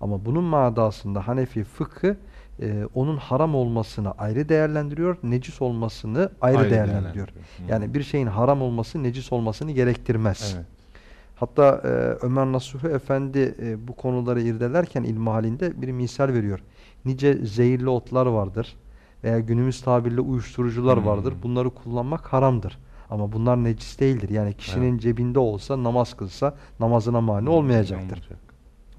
Ama bunun manasında Hanefi fıkhı e, onun haram olmasını ayrı değerlendiriyor, necis olmasını ayrı, Ayrı değerlendiriyor. değerlendiriyor. Hı. Yani bir şeyin haram olması necis olmasını gerektirmez. Evet. Hatta e, Ömer Nasuhi Efendi e, bu konuları irdelerken ilmi halinde bir misal veriyor. Nice zehirli otlar vardır veya günümüz tabirle uyuşturucular Hmm. vardır. Bunları kullanmak haramdır. Ama bunlar necis değildir. Yani kişinin cebinde olsa, namaz kılsa namazına mani olmayacaktır. Olmayacak.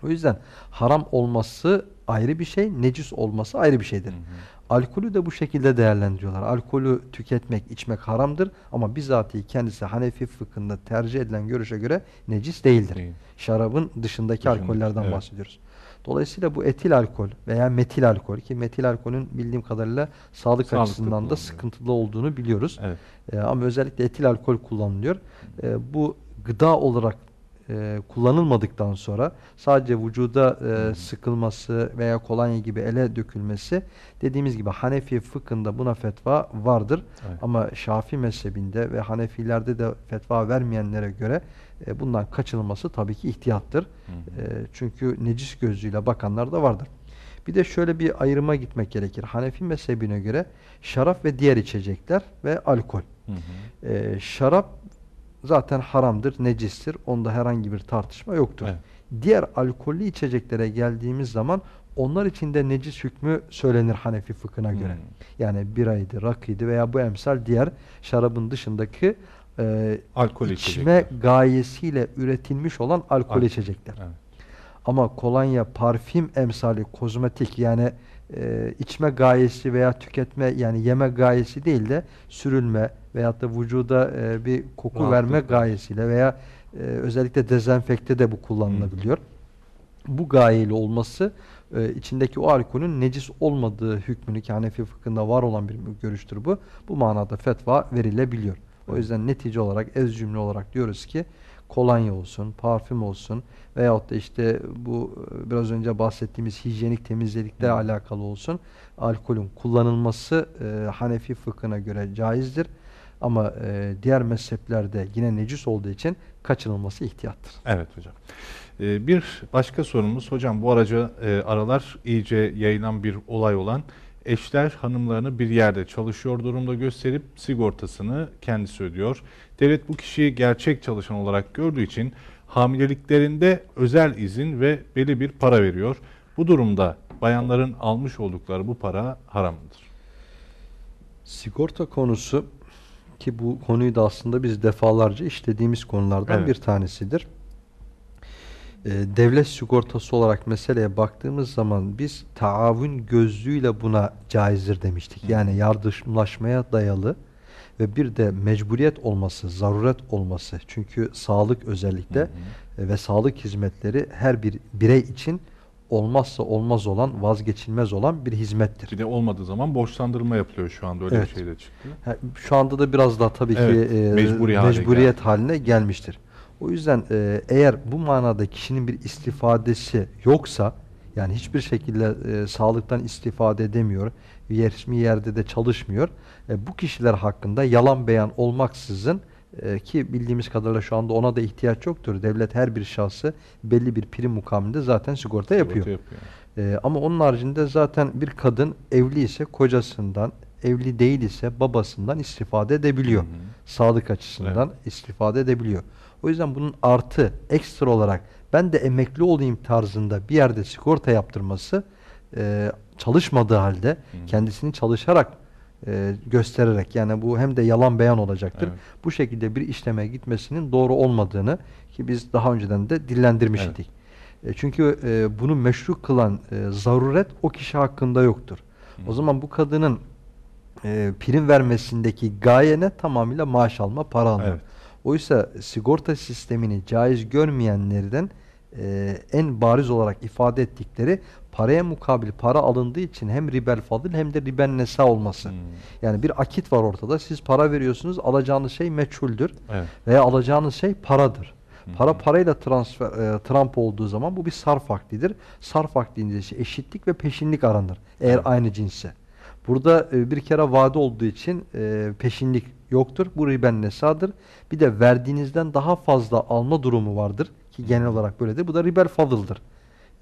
O yüzden haram olması ayrı bir şey, necis olması ayrı bir şeydir. Hı hı. Alkolü de bu şekilde değerlendiriyorlar. Alkolü tüketmek, içmek haramdır ama bizatihi kendisi Hanefi fıkhında tercih edilen görüşe göre necis değildir. Değil. Şarabın dışındaki Dışındaki, alkollerden evet. bahsediyoruz. Dolayısıyla bu etil alkol veya metil alkol ki metil alkolün bildiğim kadarıyla sağlık Sağlıklı açısından da sıkıntılı olduğunu biliyoruz. Evet. Ee, ama özellikle etil alkol kullanılıyor. Ee, bu gıda olarak e, kullanılmadıktan sonra sadece vücuda e, sıkılması veya kolonya gibi ele dökülmesi dediğimiz gibi Hanefi fıkhında buna fetva vardır. Evet. Ama Şafii mezhebinde ve Hanefilerde de fetva vermeyenlere göre e, bundan kaçınılması tabii ki ihtiyattır. Hı E, çünkü necis gözüyle bakanlar da vardır. Bir de şöyle bir ayrıma gitmek gerekir. Hanefi mezhebine göre şarap ve diğer içecekler ve alkol. Hı hı. E, şarap zaten haramdır, necistir. Onda herhangi bir tartışma yoktur. Evet. Diğer alkollü içeceklere geldiğimiz zaman onlar için de necis hükmü söylenir Hanefi fıkhına göre. Hmm. Yani biraydı, rakıydı veya bu emsal diğer şarabın dışındaki e, Alkol içme içecekler. gayesiyle üretilmiş olan alkol Alkol. içecekler. Evet. Ama kolonya, parfüm emsali, kozmetik yani e, içme gayesi veya tüketme yani yeme gayesi değil de sürülme veyahut da vücuda e, bir koku Rahatlıkla. verme gayesiyle veya e, özellikle dezenfekte de bu kullanılabiliyor. Bu gayeyle olması e, içindeki o alkolün necis olmadığı hükmünü ki Hanefi fıkhında var olan bir görüştür bu. Bu manada fetva verilebiliyor. O yüzden netice olarak ez cümle olarak diyoruz ki kolonya olsun, parfüm olsun veyahut da işte bu e, biraz önce bahsettiğimiz hijyenik temizlikle alakalı olsun alkolün kullanılması e, Hanefi fıkhına göre caizdir. Ama e, diğer mezheplerde yine necis olduğu için kaçınılması ihtiyattır. Evet hocam. Ee, bir başka sorumuz hocam bu araca e, aralar iyice yayılan bir olay olan eşler hanımlarını bir yerde çalışıyor durumda gösterip sigortasını kendisi ödüyor. Devlet bu kişiyi gerçek çalışan olarak gördüğü için hamileliklerinde özel izin ve belli bir para veriyor. Bu durumda bayanların almış oldukları bu para haram mıdır? Sigorta konusu ki bu konuyu da aslında biz defalarca işlediğimiz konulardan Evet. bir tanesidir. Ee, devlet sigortası olarak meseleye baktığımız zaman biz taavün gözlüğüyle buna caizdir demiştik. Yani yardımlaşmaya dayalı ve bir de mecburiyet olması, zaruret olması. Çünkü sağlık özellikle e, ve sağlık hizmetleri her bir birey için olmazsa olmaz olan, vazgeçilmez olan bir hizmettir. Bir de olmadığı zaman borçlandırma yapılıyor şu anda öyle Evet. bir şey de çıktı. Şu anda da biraz daha tabii Evet, ki e, mecburi mecburiyet geldi. haline gelmiştir. O yüzden e, eğer bu manada kişinin bir istifadesi yoksa yani hiçbir şekilde e, sağlıktan istifade edemiyor, resmi yerde de çalışmıyor. E, bu kişiler hakkında yalan beyan olmaksızın e, ki bildiğimiz kadarıyla şu anda ona da ihtiyaç yoktur. Devlet her bir şahsı belli bir prim mukabilinde zaten sigorta yapıyor. Sigorta yapıyor. Ee, ama onun haricinde zaten bir kadın evli ise kocasından, evli değil ise babasından istifade edebiliyor. Hı hı. Sağlık açısından istifade edebiliyor. O yüzden bunun artı, ekstra olarak ben de emekli olayım tarzında bir yerde sigorta yaptırması e, çalışmadığı halde Hı. kendisini çalışarak e, göstererek yani bu hem de yalan beyan olacaktır. Evet. Bu şekilde bir işleme gitmesinin doğru olmadığını ki biz daha önceden de dillendirmiş Evet. E, Çünkü e, bunu meşru kılan e, zaruret o kişi hakkında yoktur. O zaman bu kadının e, prim vermesindeki gaye ne? Tamamıyla maaş alma, para alma. Evet. Oysa sigorta sistemini caiz görmeyenlerden e, en bariz olarak ifade ettikleri paraya mukabil para alındığı için hem ribel fadıl hem de riben nesa olması. Hmm. Yani bir akit var ortada. Siz para veriyorsunuz. Alacağınız şey meçhuldür Evet. veya alacağınız şey paradır. Hı Para parayla transfer e, tramp olduğu zaman bu bir sarf akdidir. Sarf akdinde ise eşitlik ve peşinlik aranır. Eğer Evet. aynı cinsse. Burada e, bir kere vade olduğu için e, peşinlik yoktur. Bu riben nesadır. Bir de verdiğinizden daha fazla alma durumu vardır ki genel olarak böyledir. Bu da ribel fadıldır.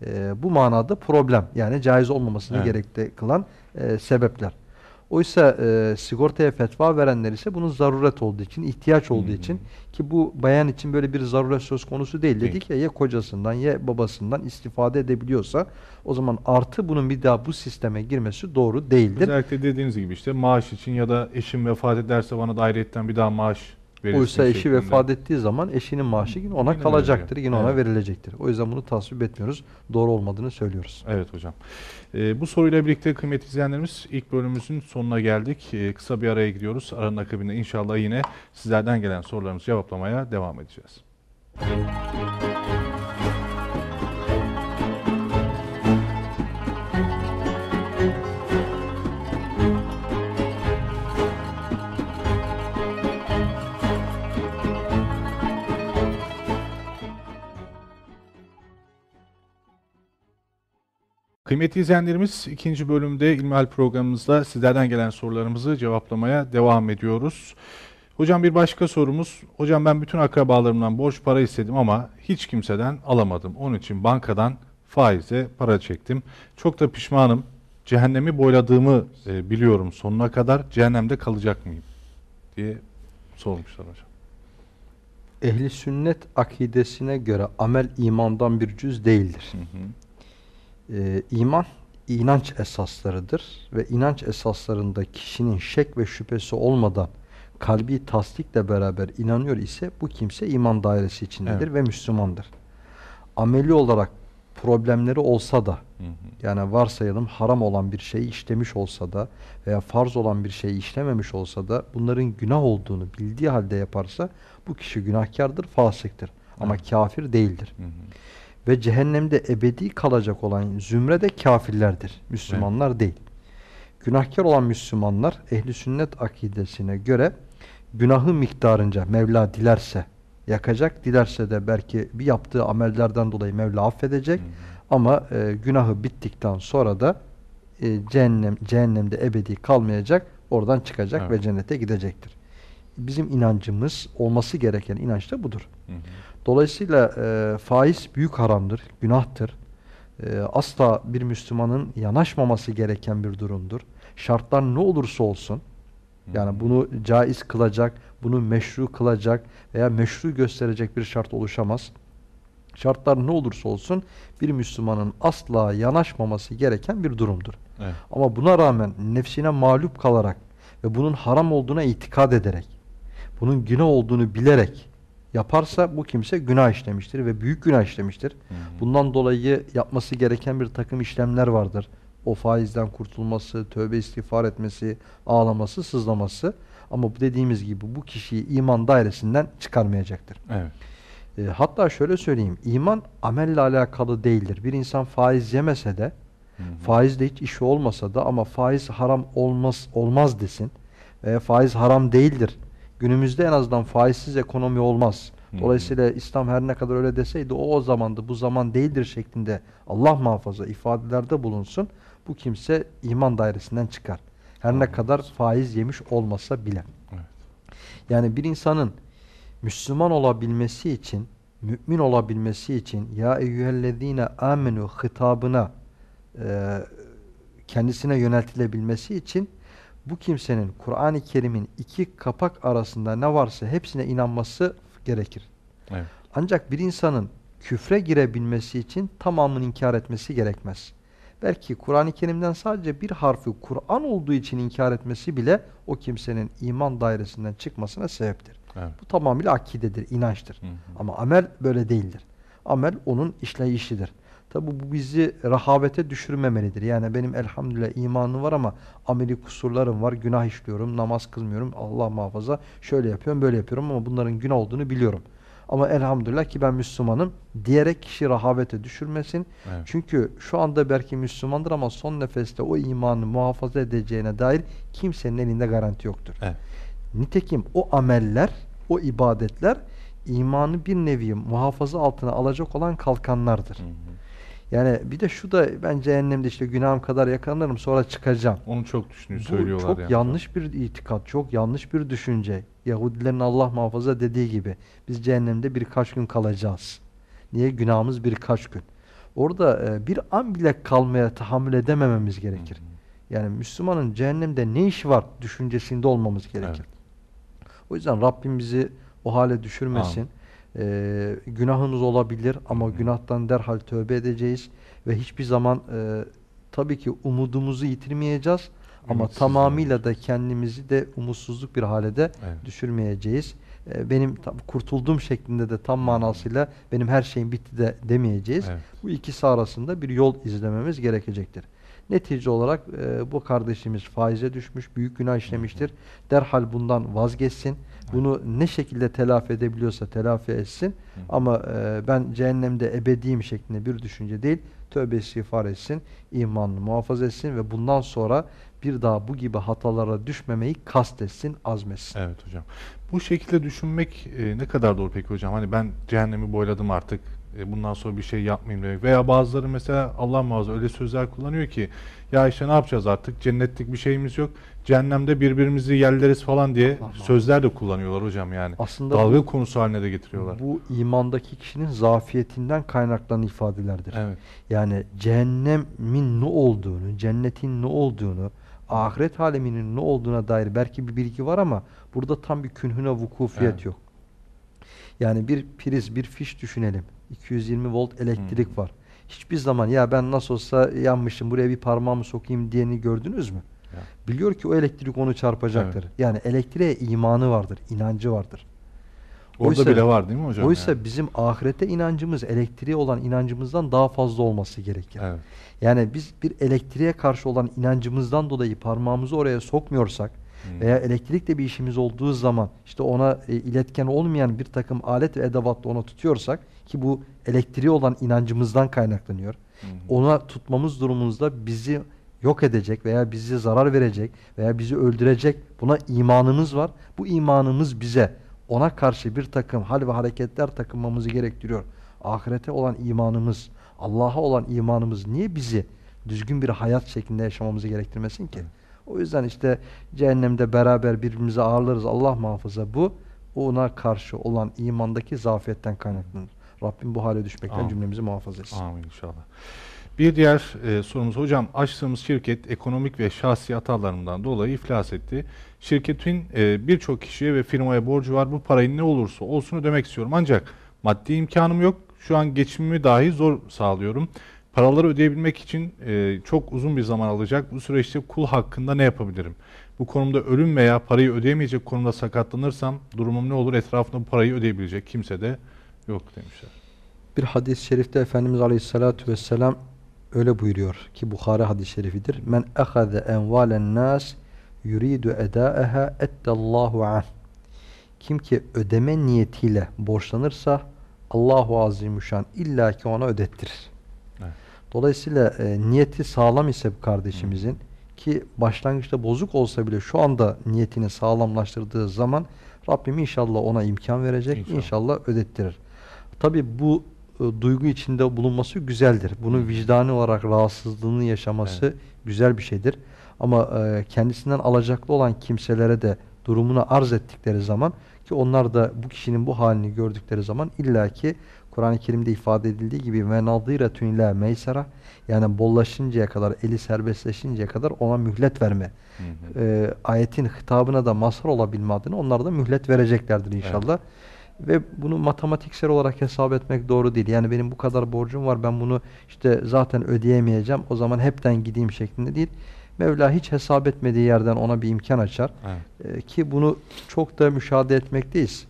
E, bu manada problem yani caiz olmamasını Evet. gerekli kılan e, sebepler. Oysa e, sigortaya fetva verenler ise bunun zaruret olduğu için, ihtiyaç olduğu Hmm. için ki bu bayan için böyle bir zaruret söz konusu değil. Değil. Dedik ya ya kocasından ya babasından istifade edebiliyorsa o zaman artı bunun bir daha bu sisteme girmesi doğru değildir. Özellikle dediğiniz gibi işte maaş için ya da eşim vefat ederse bana da ayrıyetten bir daha maaş verilsin Oysa eşi şeklinde. vefat ettiği zaman eşinin maaşı yine ona Yine kalacaktır, yine ona Evet. verilecektir. O yüzden bunu tasvip etmiyoruz. Doğru olmadığını söylüyoruz. Evet hocam. Ee, bu soruyla birlikte kıymetli izleyenlerimiz ilk bölümümüzün sonuna geldik. Ee, kısa bir araya gidiyoruz. Aranın akabinde inşallah yine sizlerden gelen sorularımızı cevaplamaya devam edeceğiz. Kıymetli izleyenlerimiz ikinci bölümde İlmihal programımızda sizlerden gelen sorularımızı cevaplamaya devam ediyoruz. Hocam bir başka sorumuz. Hocam ben bütün akrabalarımdan borç para istedim ama hiç kimseden alamadım. Onun için bankadan faize para çektim. Çok da pişmanım. Cehennemi boyladığımı e, biliyorum sonuna kadar. Cehennemde kalacak mıyım? diye sormuşlar hocam. Ehli sünnet akidesine göre amel imandan bir cüz değildir. Hı hı. Ee, iman inanç esaslarıdır ve inanç esaslarında kişinin şek ve şüphesi olmadan kalbi tasdikle beraber inanıyor ise bu kimse iman dairesi içindedir Evet. ve Müslümandır. Ameli olarak problemleri olsa da Hı hı. yani varsayalım haram olan bir şeyi işlemiş olsa da veya farz olan bir şeyi işlememiş olsa da bunların günah olduğunu bildiği halde yaparsa bu kişi günahkardır, fasıktır. Ama Evet. kafir değildir. Hı hı. Ve cehennemde ebedi kalacak olan zümre de kafirlerdir. Müslümanlar değil. Günahkar olan Müslümanlar ehli sünnet akidesine göre günahı miktarınca Mevla dilerse yakacak, dilerse de belki bir yaptığı amellerden dolayı Mevla affedecek. Ama e, günahı bittikten sonra da e, cehennem cehennemde ebedi kalmayacak, oradan çıkacak Evet. ve cennete gidecektir. Bizim inancımız olması gereken inanç da budur. Hı hı. Dolayısıyla e, faiz büyük haramdır, günahtır. E, asla bir Müslümanın yanaşmaması gereken bir durumdur. Şartlar ne olursa olsun, yani bunu caiz kılacak, bunu meşru kılacak veya meşru gösterecek bir şart oluşamaz. Şartlar ne olursa olsun bir Müslümanın asla yanaşmaması gereken bir durumdur. Evet. Ama buna rağmen nefsine mağlup kalarak ve bunun haram olduğuna itikad ederek, bunun günah olduğunu bilerek yaparsa bu kimse günah işlemiştir ve büyük günah işlemiştir. Hı hı. Bundan dolayı yapması gereken bir takım işlemler vardır. O faizden kurtulması, tövbe istiğfar etmesi, ağlaması, sızlaması. Ama bu dediğimiz gibi bu kişiyi iman dairesinden çıkarmayacaktır. Evet. E, hatta şöyle söyleyeyim, iman amelle alakalı değildir. Bir insan faiz yemese de, Hı hı. faizle hiç işi olmasa da ama faiz haram olmaz olmaz desin. Veya faiz haram değildir. Günümüzde en azından faizsiz ekonomi olmaz. Dolayısıyla İslam her ne kadar öyle deseydi o o zamandı bu zaman değildir şeklinde Allah muhafaza ifadelerde bulunsun. Bu kimse iman dairesinden çıkar. Her ne kadar faiz yemiş olmasa bile. Evet. Yani bir insanın Müslüman olabilmesi için, mümin olabilmesi için ya eyyühellezine amenu hitabına e, kendisine yöneltilebilmesi için bu kimsenin Kur'an-ı Kerim'in iki kapak arasında ne varsa hepsine inanması gerekir. Evet. Ancak bir insanın küfre girebilmesi için tamamını inkar etmesi gerekmez. Belki Kur'an-ı Kerim'den sadece bir harfi Kur'an olduğu için inkar etmesi bile o kimsenin iman dairesinden çıkmasına sebeptir. Evet. Bu tamamıyla akidedir, inançtır. Hı hı. Ama amel böyle değildir. Amel onun işleyişidir. Tabi bu bizi rahavete düşürmemelidir. Yani benim elhamdülillah imanım var ama ameli kusurlarım var. Günah işliyorum, namaz kılmıyorum. Allah muhafaza şöyle yapıyorum, böyle yapıyorum ama bunların günah olduğunu biliyorum. Ama elhamdülillah ki ben Müslümanım diyerek kişi rahavete düşürmesin. Evet. Çünkü şu anda belki Müslümandır ama son nefeste o imanı muhafaza edeceğine dair kimsenin elinde garanti yoktur. Evet. Nitekim o ameller, o ibadetler imanı bir nevi muhafaza altına alacak olan kalkanlardır. Hı hı. Yani bir de şu da ben cehennemde işte günahım kadar yakalanırım sonra çıkacağım. Onu çok düşünüyor, Bu söylüyorlar çok yani. yanlış bir itikat, çok yanlış bir düşünce. Yahudilerin Allah muhafaza dediği gibi biz cehennemde birkaç gün kalacağız. Niye? Günahımız birkaç gün. Orada e, bir an bile kalmaya tahammül edemememiz gerekir. Yani Müslümanın cehennemde ne işi var düşüncesinde olmamız gerekir. O yüzden Rabbim bizi o hale düşürmesin. Ee, günahımız olabilir ama günahtan derhal tövbe edeceğiz ve hiçbir zaman e, tabii ki umudumuzu yitirmeyeceğiz ama tamamıyla da kendimizi de umutsuzluk bir hale de Evet. düşürmeyeceğiz. Ee, benim tam kurtuldum şeklinde de tam manasıyla benim her şeyim bitti de demeyeceğiz. Evet. Bu ikisi arasında bir yol izlememiz gerekecektir. Netice olarak e, bu kardeşimiz faize düşmüş, büyük günah işlemiştir. Derhal bundan vazgeçsin. Bunu ne şekilde telafi edebiliyorsa telafi etsin. Ama e, ben cehennemde ebediyim şeklinde bir düşünce değil, tövbe istiğfar etsin, imanını muhafaza etsin ve bundan sonra bir daha bu gibi hatalara düşmemeyi kastetsin, azmetsin. Evet hocam. Bu şekilde düşünmek e, ne kadar doğru peki hocam? Hani ben cehennemi boyladım artık. e, bundan sonra bir şey yapmayayım demek. Veya bazıları mesela Allah muhafaza öyle sözler kullanıyor ki ya işte ne yapacağız artık? Cennetlik bir şeyimiz yok. Cehennemde birbirimizi yerleriz falan diye Allah sözler de kullanıyorlar hocam yani. Aslında Dalga bu- konusu haline de getiriyorlar. Bu imandaki kişinin zafiyetinden kaynaklanan ifadelerdir. Evet. Yani cehennemin ne olduğunu, cennetin ne olduğunu, ahiret aleminin ne olduğuna dair belki bir bilgi var ama burada tam bir künhüne vukufiyet Evet. yok. Yani bir priz, bir fiş düşünelim. 220 volt elektrik Hmm. var. Hiçbir zaman ya ben nasıl olsa yanmışım buraya bir parmağımı sokayım diyeni gördünüz mü? Ya. Biliyor ki o elektrik onu çarpacaktır. Evet. Yani elektriğe imanı vardır, inancı vardır. Orada Oysa- bile var değil mi hocam? Oysa yani? bizim ahirete inancımız elektriğe olan inancımızdan daha fazla olması gerekir. Evet. Yani biz bir elektriğe karşı olan inancımızdan dolayı parmağımızı oraya sokmuyorsak veya elektrikle bir işimiz olduğu zaman işte ona e, iletken olmayan bir takım alet ve edevatla ona tutuyorsak ki bu elektriği olan inancımızdan kaynaklanıyor. Ona tutmamız durumumuzda bizi yok edecek veya bizi zarar verecek veya bizi öldürecek buna imanımız var. Bu imanımız bize ona karşı bir takım hal ve hareketler takınmamızı gerektiriyor. Ahirete olan imanımız, Allah'a olan imanımız niye bizi düzgün bir hayat şeklinde yaşamamızı gerektirmesin ki? O yüzden işte cehennemde beraber birbirimizi ağırlarız Allah muhafaza bu ona karşı olan imandaki zafiyetten kaynaklanır. Rabbim bu hale düşmekten Amin. cümlemizi muhafaza etsin. Amin inşallah. Bir diğer e, sorumuz hocam açtığımız şirket ekonomik ve şahsi hatalarından dolayı iflas etti. Şirketin e, birçok kişiye ve firmaya borcu var. Bu parayı ne olursa olsun ödemek istiyorum. Ancak maddi imkanım yok. Şu an geçimimi dahi zor sağlıyorum. Paraları ödeyebilmek için e, çok uzun bir zaman alacak. Bu süreçte kul hakkında ne yapabilirim? Bu konumda ölüm veya parayı ödeyemeyecek konumda sakatlanırsam durumum ne olur? Etrafında bu parayı ödeyebilecek kimse de yok demişler. Bir hadis-i şerifte Efendimiz Aleyhisselatü Vesselam öyle buyuruyor ki Bukhari hadis-i şerifidir. Men ehaze envalen nas yuridu edâeha ettallahu an. Kim ki ödeme niyetiyle borçlanırsa Allahu Azimüşşan illaki ona ödettirir. Evet. Dolayısıyla e, niyeti sağlam ise kardeşimizin ki başlangıçta bozuk olsa bile şu anda niyetini sağlamlaştırdığı zaman Rabbim inşallah ona imkan verecek, İnşallah. inşallah, ödettirir. Tabi bu duygu içinde bulunması güzeldir. Bunun vicdani olarak rahatsızlığını yaşaması güzel bir şeydir. Ama e, kendisinden alacaklı olan kimselere de durumunu arz ettikleri zaman ki onlar da bu kişinin bu halini gördükleri zaman illaki Kur'an-ı Kerim'de ifade edildiği gibi ve nadiratun ila meysera yani bollaşıncaya kadar eli serbestleşinceye kadar ona mühlet verme. E, ayetin hitabına da mazhar olabilme adına onlar da mühlet vereceklerdir inşallah. Ve bunu matematiksel olarak hesap etmek doğru değil. Yani benim bu kadar borcum var ben bunu işte zaten ödeyemeyeceğim o zaman hepten gideyim şeklinde değil. Mevla hiç hesap etmediği yerden ona bir imkan açar. Evet. Ee, ki bunu çok da müşahede etmekteyiz.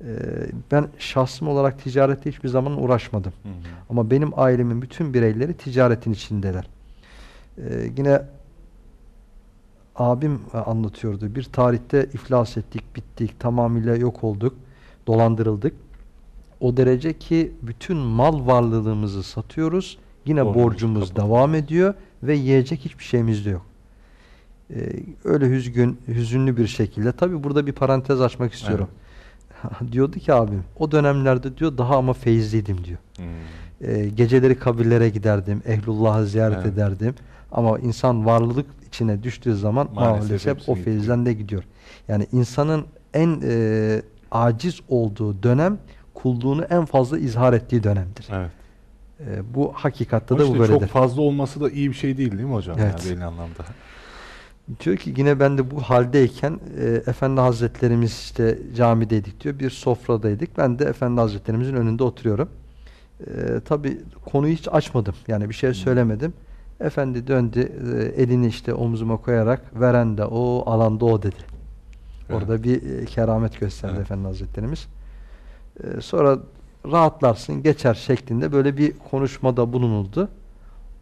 Ee, ben şahsım olarak ticarette hiçbir zaman uğraşmadım. Hı hı. Ama benim ailemin bütün bireyleri ticaretin içindeler. Ee, yine abim anlatıyordu. Bir tarihte iflas ettik, bittik, tamamıyla yok olduk, dolandırıldık. O derece ki bütün mal varlığımızı satıyoruz. Yine Borcumuz borcumuz kapalı. devam ediyor ve yiyecek hiçbir şeyimiz de yok. Ee, öyle hüzgün, hüzünlü bir şekilde. Tabi burada bir parantez açmak istiyorum. *laughs* Diyordu ki abim, o dönemlerde diyor daha ama feyizliydim diyor. Hı. Ee, geceleri kabirlere giderdim, ehlullah'ı ziyaret Evet. ederdim. Ama insan varlılık içine düştüğü zaman Maalesef maalesef, o feyizden de gidiyor. Yani insanın en e, aciz olduğu dönem kulluğunu en fazla izhar ettiği dönemdir. Evet. E, bu hakikatte Ama de bu işte böyledir. çok fazla olması da iyi bir şey değil değil mi hocam? Evet. Yani belli anlamda. Diyor ki yine ben de bu haldeyken e, Efendi Hazretlerimiz işte camideydik diyor. Bir sofradaydık. Ben de Efendi Hazretlerimizin önünde oturuyorum. E, Tabi konuyu hiç açmadım. Yani bir şey söylemedim. Efendi döndü e, elini işte omzuma koyarak veren de o alanda o dedi. Orada bir e, keramet gösterdi Evet. Efendi Hazretlerimiz. E, sonra rahatlarsın geçer şeklinde böyle bir konuşmada bulunuldu.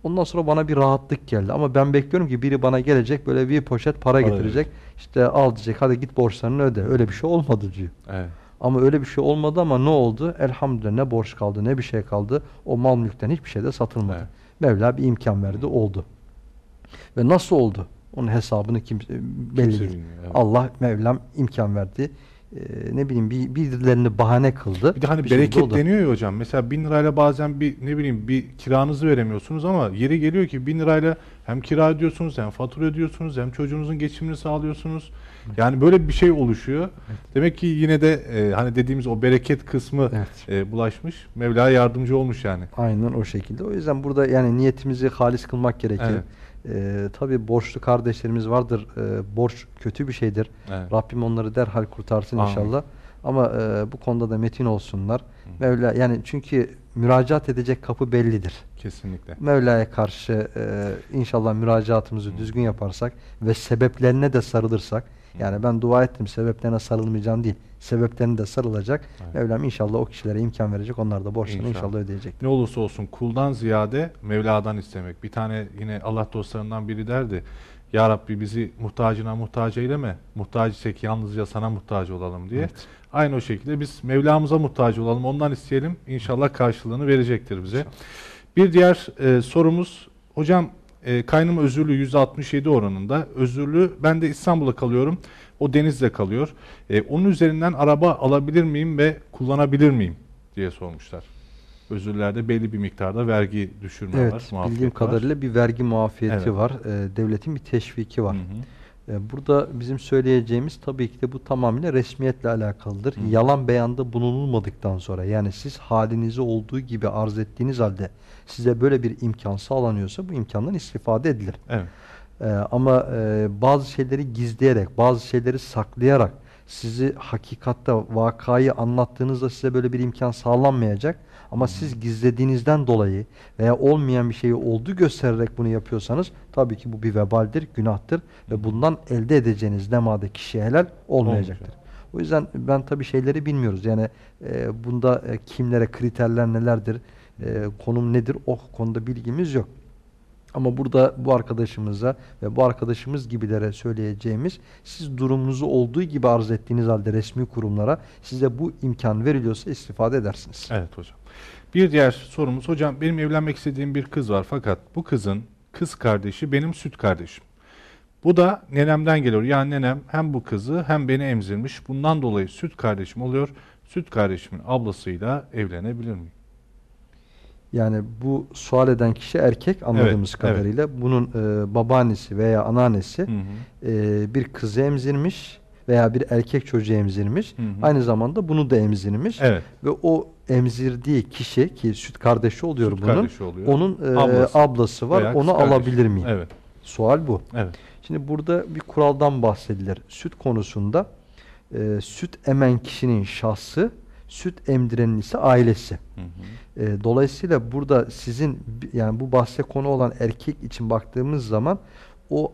Ondan sonra bana bir rahatlık geldi. Ama ben bekliyorum ki biri bana gelecek böyle bir poşet para, Para getirecek. İşte al diyecek hadi git borçlarını öde. Öyle bir şey olmadı diyor. Evet. Ama öyle bir şey olmadı ama ne oldu? Elhamdülillah ne borç kaldı ne bir şey kaldı. O mal mülkten hiçbir şey de satılmadı. Evet. Mevla bir imkan verdi oldu. Ve nasıl oldu? Onun hesabını kimse belli Kimse bilmiyor, evet. Allah Mevlam imkan verdi. Ee, ne bileyim bir, birilerini bahane kıldı. Bir de hani Bir bereket oldu. deniyor ya hocam. Mesela bin lirayla bazen bir ne bileyim bir kiranızı veremiyorsunuz ama yeri geliyor ki bin lirayla hem kira ödüyorsunuz hem fatura ödüyorsunuz hem çocuğunuzun geçimini sağlıyorsunuz. Yani böyle bir şey oluşuyor. Demek ki yine de e, hani dediğimiz o bereket kısmı Evet. e, bulaşmış. Mevla yardımcı olmuş yani. Aynen o şekilde. O yüzden burada yani niyetimizi halis kılmak gerekir. Evet. Ee, tabii borçlu kardeşlerimiz vardır. Ee, borç kötü bir şeydir. Evet. Rabbim onları derhal kurtarsın Amin. inşallah. Ama e, bu konuda da metin olsunlar. Mevla yani çünkü müracaat edecek kapı bellidir. Kesinlikle. Mevla'ya karşı e, inşallah müracaatımızı düzgün yaparsak ve sebeplerine de sarılırsak yani ben dua ettim sebeplerine sarılmayacağım değil. Sebeplerine de sarılacak. Evet. Mevlam inşallah o kişilere imkan verecek. Onlar da borçlarını İnşallah. inşallah ödeyecek. Ne olursa olsun kuldan ziyade Mevla'dan istemek. Bir tane yine Allah dostlarından biri derdi. Ya Rabbi bizi muhtacına muhtaç eyleme. Muhtaç isek yalnızca sana muhtaç olalım diye. Evet. Aynı o şekilde biz Mevlamıza muhtaç olalım. Ondan isteyelim. İnşallah karşılığını verecektir bize. Bir diğer e, sorumuz hocam e, kaynım özürlü %67 oranında. Özürlü ben de İstanbul'da kalıyorum. O Deniz'de kalıyor. E, onun üzerinden araba alabilir miyim ve kullanabilir miyim diye sormuşlar. Özürlerde belli bir miktarda vergi düşürme Evet, var. muafiyet bildiğim var. kadarıyla bir vergi muafiyeti Evet. var. Ee, devletin bir teşviki var. Hı hı. Ee, burada bizim söyleyeceğimiz tabii ki de bu tamamıyla resmiyetle alakalıdır. Hı. Yalan beyanda bulunulmadıktan sonra yani siz halinizi olduğu gibi arz ettiğiniz halde size böyle bir imkan sağlanıyorsa bu imkandan istifade edilir. Evet. Ee, ama e, bazı şeyleri gizleyerek, bazı şeyleri saklayarak sizi hakikatte vakayı anlattığınızda size böyle bir imkan sağlanmayacak. Ama siz gizlediğinizden dolayı veya olmayan bir şeyi olduğu göstererek bunu yapıyorsanız tabii ki bu bir vebaldir, günahtır ve bundan elde edeceğiniz nemade kişiye helal olmayacaktır. Olmayacak. O yüzden ben tabii şeyleri bilmiyoruz. Yani e, bunda e, kimlere kriterler nelerdir, e, konum nedir o konuda bilgimiz yok. Ama burada bu arkadaşımıza ve bu arkadaşımız gibilere söyleyeceğimiz siz durumunuzu olduğu gibi arz ettiğiniz halde resmi kurumlara size bu imkan veriliyorsa istifade edersiniz. Evet hocam. Bir diğer sorumuz hocam benim evlenmek istediğim bir kız var fakat bu kızın kız kardeşi benim süt kardeşim. Bu da nenemden geliyor. Yani nenem hem bu kızı hem beni emzirmiş. Bundan dolayı süt kardeşim oluyor. Süt kardeşimin ablasıyla evlenebilir miyim? Yani bu sual eden kişi erkek anladığımız Evet, kadarıyla. Bunun e, babaannesi veya anneannesi Hı hı. e, bir kızı emzirmiş veya bir erkek çocuğu emzirmiş. Hı hı. Aynı zamanda bunu da emzirmiş. Evet. Ve o emzirdiği kişi ki süt kardeşi oluyor Süt bunun. kardeşi oluyor. Onun e, Ablası ablası var. Onu kardeşi. alabilir miyim? Evet. Sual bu. Evet. Şimdi burada bir kuraldan bahsedilir. Süt konusunda e, süt emen kişinin şahsı, süt emdirenin ise ailesi. Hı hı. E, dolayısıyla burada sizin yani bu bahse konu olan erkek için baktığımız zaman o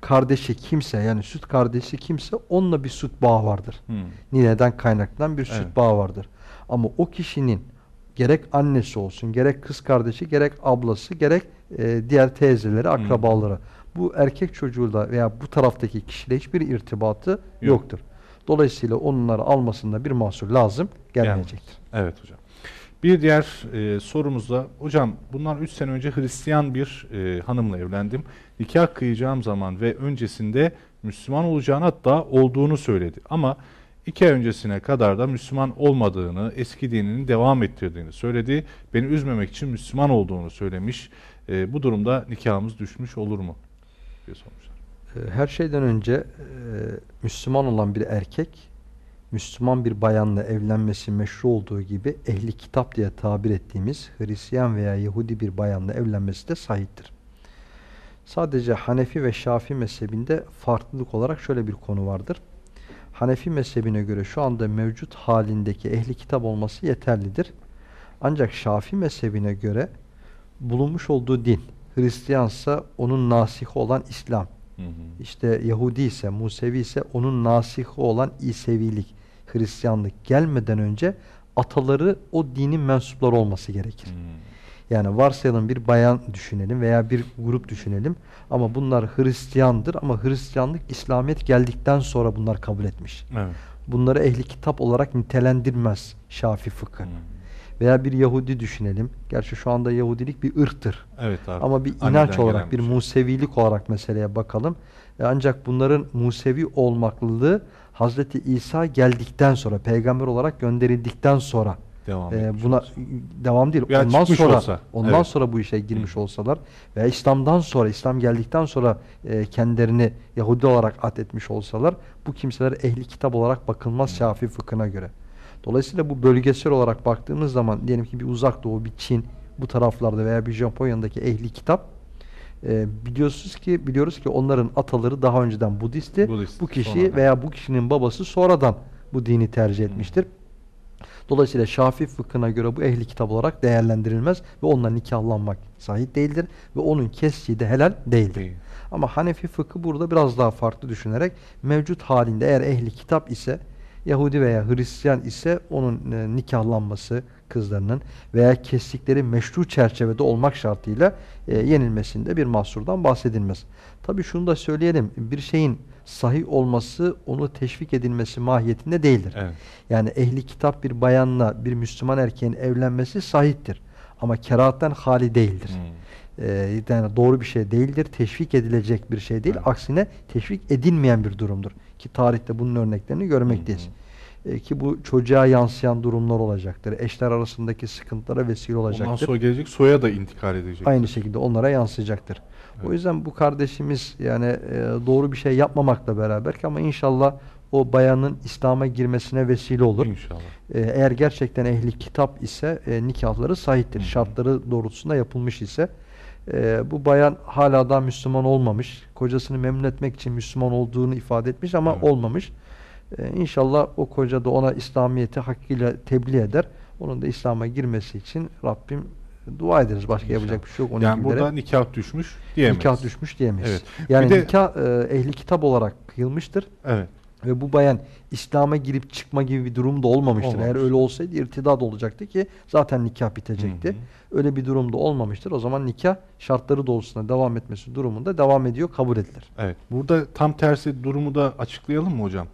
kardeşi kimse yani süt kardeşi kimse onunla bir süt bağı vardır. Hı. Nineden kaynaklanan bir süt Evet. bağı vardır. Ama o kişinin gerek annesi olsun, gerek kız kardeşi, gerek ablası, gerek e, diğer teyzeleri, akrabaları. Bu erkek çocuğuyla veya bu taraftaki kişiyle hiçbir irtibatı yoktur. Dolayısıyla onları almasında bir mahsur lazım gelmeyecektir. Evet hocam. Bir diğer e, sorumuz da hocam bundan 3 sene önce Hristiyan bir e, hanımla evlendim. Nikah kıyacağım zaman ve öncesinde Müslüman olacağını hatta olduğunu söyledi. Ama iki ay öncesine kadar da Müslüman olmadığını, eski dinini devam ettirdiğini söyledi. Beni üzmemek için Müslüman olduğunu söylemiş. E, bu durumda nikahımız düşmüş olur mu? diye sormuşlar. E, Her şeyden önce e, Müslüman olan bir erkek Müslüman bir bayanla evlenmesi meşru olduğu gibi ehli kitap diye tabir ettiğimiz Hristiyan veya Yahudi bir bayanla evlenmesi de sahiptir. Sadece Hanefi ve Şafi mezhebinde farklılık olarak şöyle bir konu vardır. Hanefi mezhebine göre şu anda mevcut halindeki ehli kitap olması yeterlidir. Ancak Şafi mezhebine göre bulunmuş olduğu din Hristiyansa onun nasihi olan İslam, Hı hı. işte Yahudi ise, Musevi ise onun nasihi olan İsevilik, Hristiyanlık gelmeden önce ataları o dinin mensupları olması gerekir. Hı. Yani varsayalım bir bayan düşünelim veya bir grup düşünelim ama bunlar Hristiyandır ama Hristiyanlık İslamiyet geldikten sonra bunlar kabul etmiş. Evet. Bunları ehli kitap olarak nitelendirmez Şafi fıkhı. Hı. Veya bir Yahudi düşünelim. Gerçi şu anda Yahudilik bir ırktır. Evet abi. Ama bir inanç olarak, bir şey. Musevilik olarak meseleye bakalım. E ancak bunların Musevi olmaklılığı Hazreti İsa geldikten sonra, peygamber olarak gönderildikten sonra devam e, buna olsun. devam değil. Veya ondan sonra olsa, ondan evet. sonra bu işe girmiş Hı. olsalar veya İslam'dan sonra, İslam geldikten sonra e, kendilerini Yahudi olarak adetmiş olsalar bu kimseler ehli kitap olarak bakılmaz Şafii fıkhına göre. Dolayısıyla bu bölgesel olarak baktığımız zaman diyelim ki bir uzak doğu, bir Çin bu taraflarda veya bir Japonya'daki ehli kitap e, biliyorsunuz ki biliyoruz ki onların ataları daha önceden Budist'ti. Budist, bu kişi sonradan. veya bu kişinin babası sonradan bu dini tercih etmiştir. Dolayısıyla Şafii fıkhına göre bu ehli kitap olarak değerlendirilmez ve onunla nikahlanmak sahih değildir ve onun kesçiği de helal değildir. Değil. Ama Hanefi fıkhı burada biraz daha farklı düşünerek mevcut halinde eğer ehli kitap ise Yahudi veya Hristiyan ise onun e, nikahlanması kızlarının veya kestikleri meşru çerçevede olmak şartıyla e, yenilmesinde bir mahsurdan bahsedilmez. Tabi şunu da söyleyelim. Bir şeyin sahih olması onu teşvik edilmesi mahiyetinde değildir. Evet. Yani ehli kitap bir bayanla bir Müslüman erkeğin evlenmesi sahiptir. Ama kerahatten hali değildir. Hmm. Ee, yani doğru bir şey değildir. Teşvik edilecek bir şey değil. Evet. Aksine teşvik edilmeyen bir durumdur. Ki tarihte bunun örneklerini görmekteyiz. Ee, ki bu çocuğa yansıyan durumlar olacaktır. Eşler arasındaki sıkıntılara vesile olacaktır. Ondan sonra gelecek soya da intikal edecek. Aynı şekilde onlara yansıyacaktır. O yüzden bu kardeşimiz yani e, doğru bir şey yapmamakla beraber ki ama inşallah o bayanın İslam'a girmesine vesile olur. İnşallah. E, eğer gerçekten ehli kitap ise e, nikahları sahiptir. Hı. Şartları doğrultusunda yapılmış ise e, bu bayan hala da Müslüman olmamış. Kocasını memnun etmek için Müslüman olduğunu ifade etmiş ama Evet. olmamış. E, inşallah o koca da ona İslamiyet'i hakkıyla tebliğ eder. Onun da İslam'a girmesi için Rabbim dua ederiz. Başka İnşallah. yapacak bir şey yok. Onun Yani gibilere burada nikah düşmüş diyemeyiz. nikah düşmüş diyemeyiz. Evet. Yani Bir de- nikah e, ehli kitap olarak kıyılmıştır. Evet. Ve bu bayan İslam'a girip çıkma gibi bir durum da olmamıştır. Olmamış. Eğer öyle olsaydı irtidat olacaktı ki zaten nikah bitecekti. Hı hı. Öyle bir durumda olmamıştır. O zaman nikah şartları doğrultusunda devam etmesi durumunda devam ediyor, kabul edilir. Evet. Burada tam tersi durumu da açıklayalım mı hocam?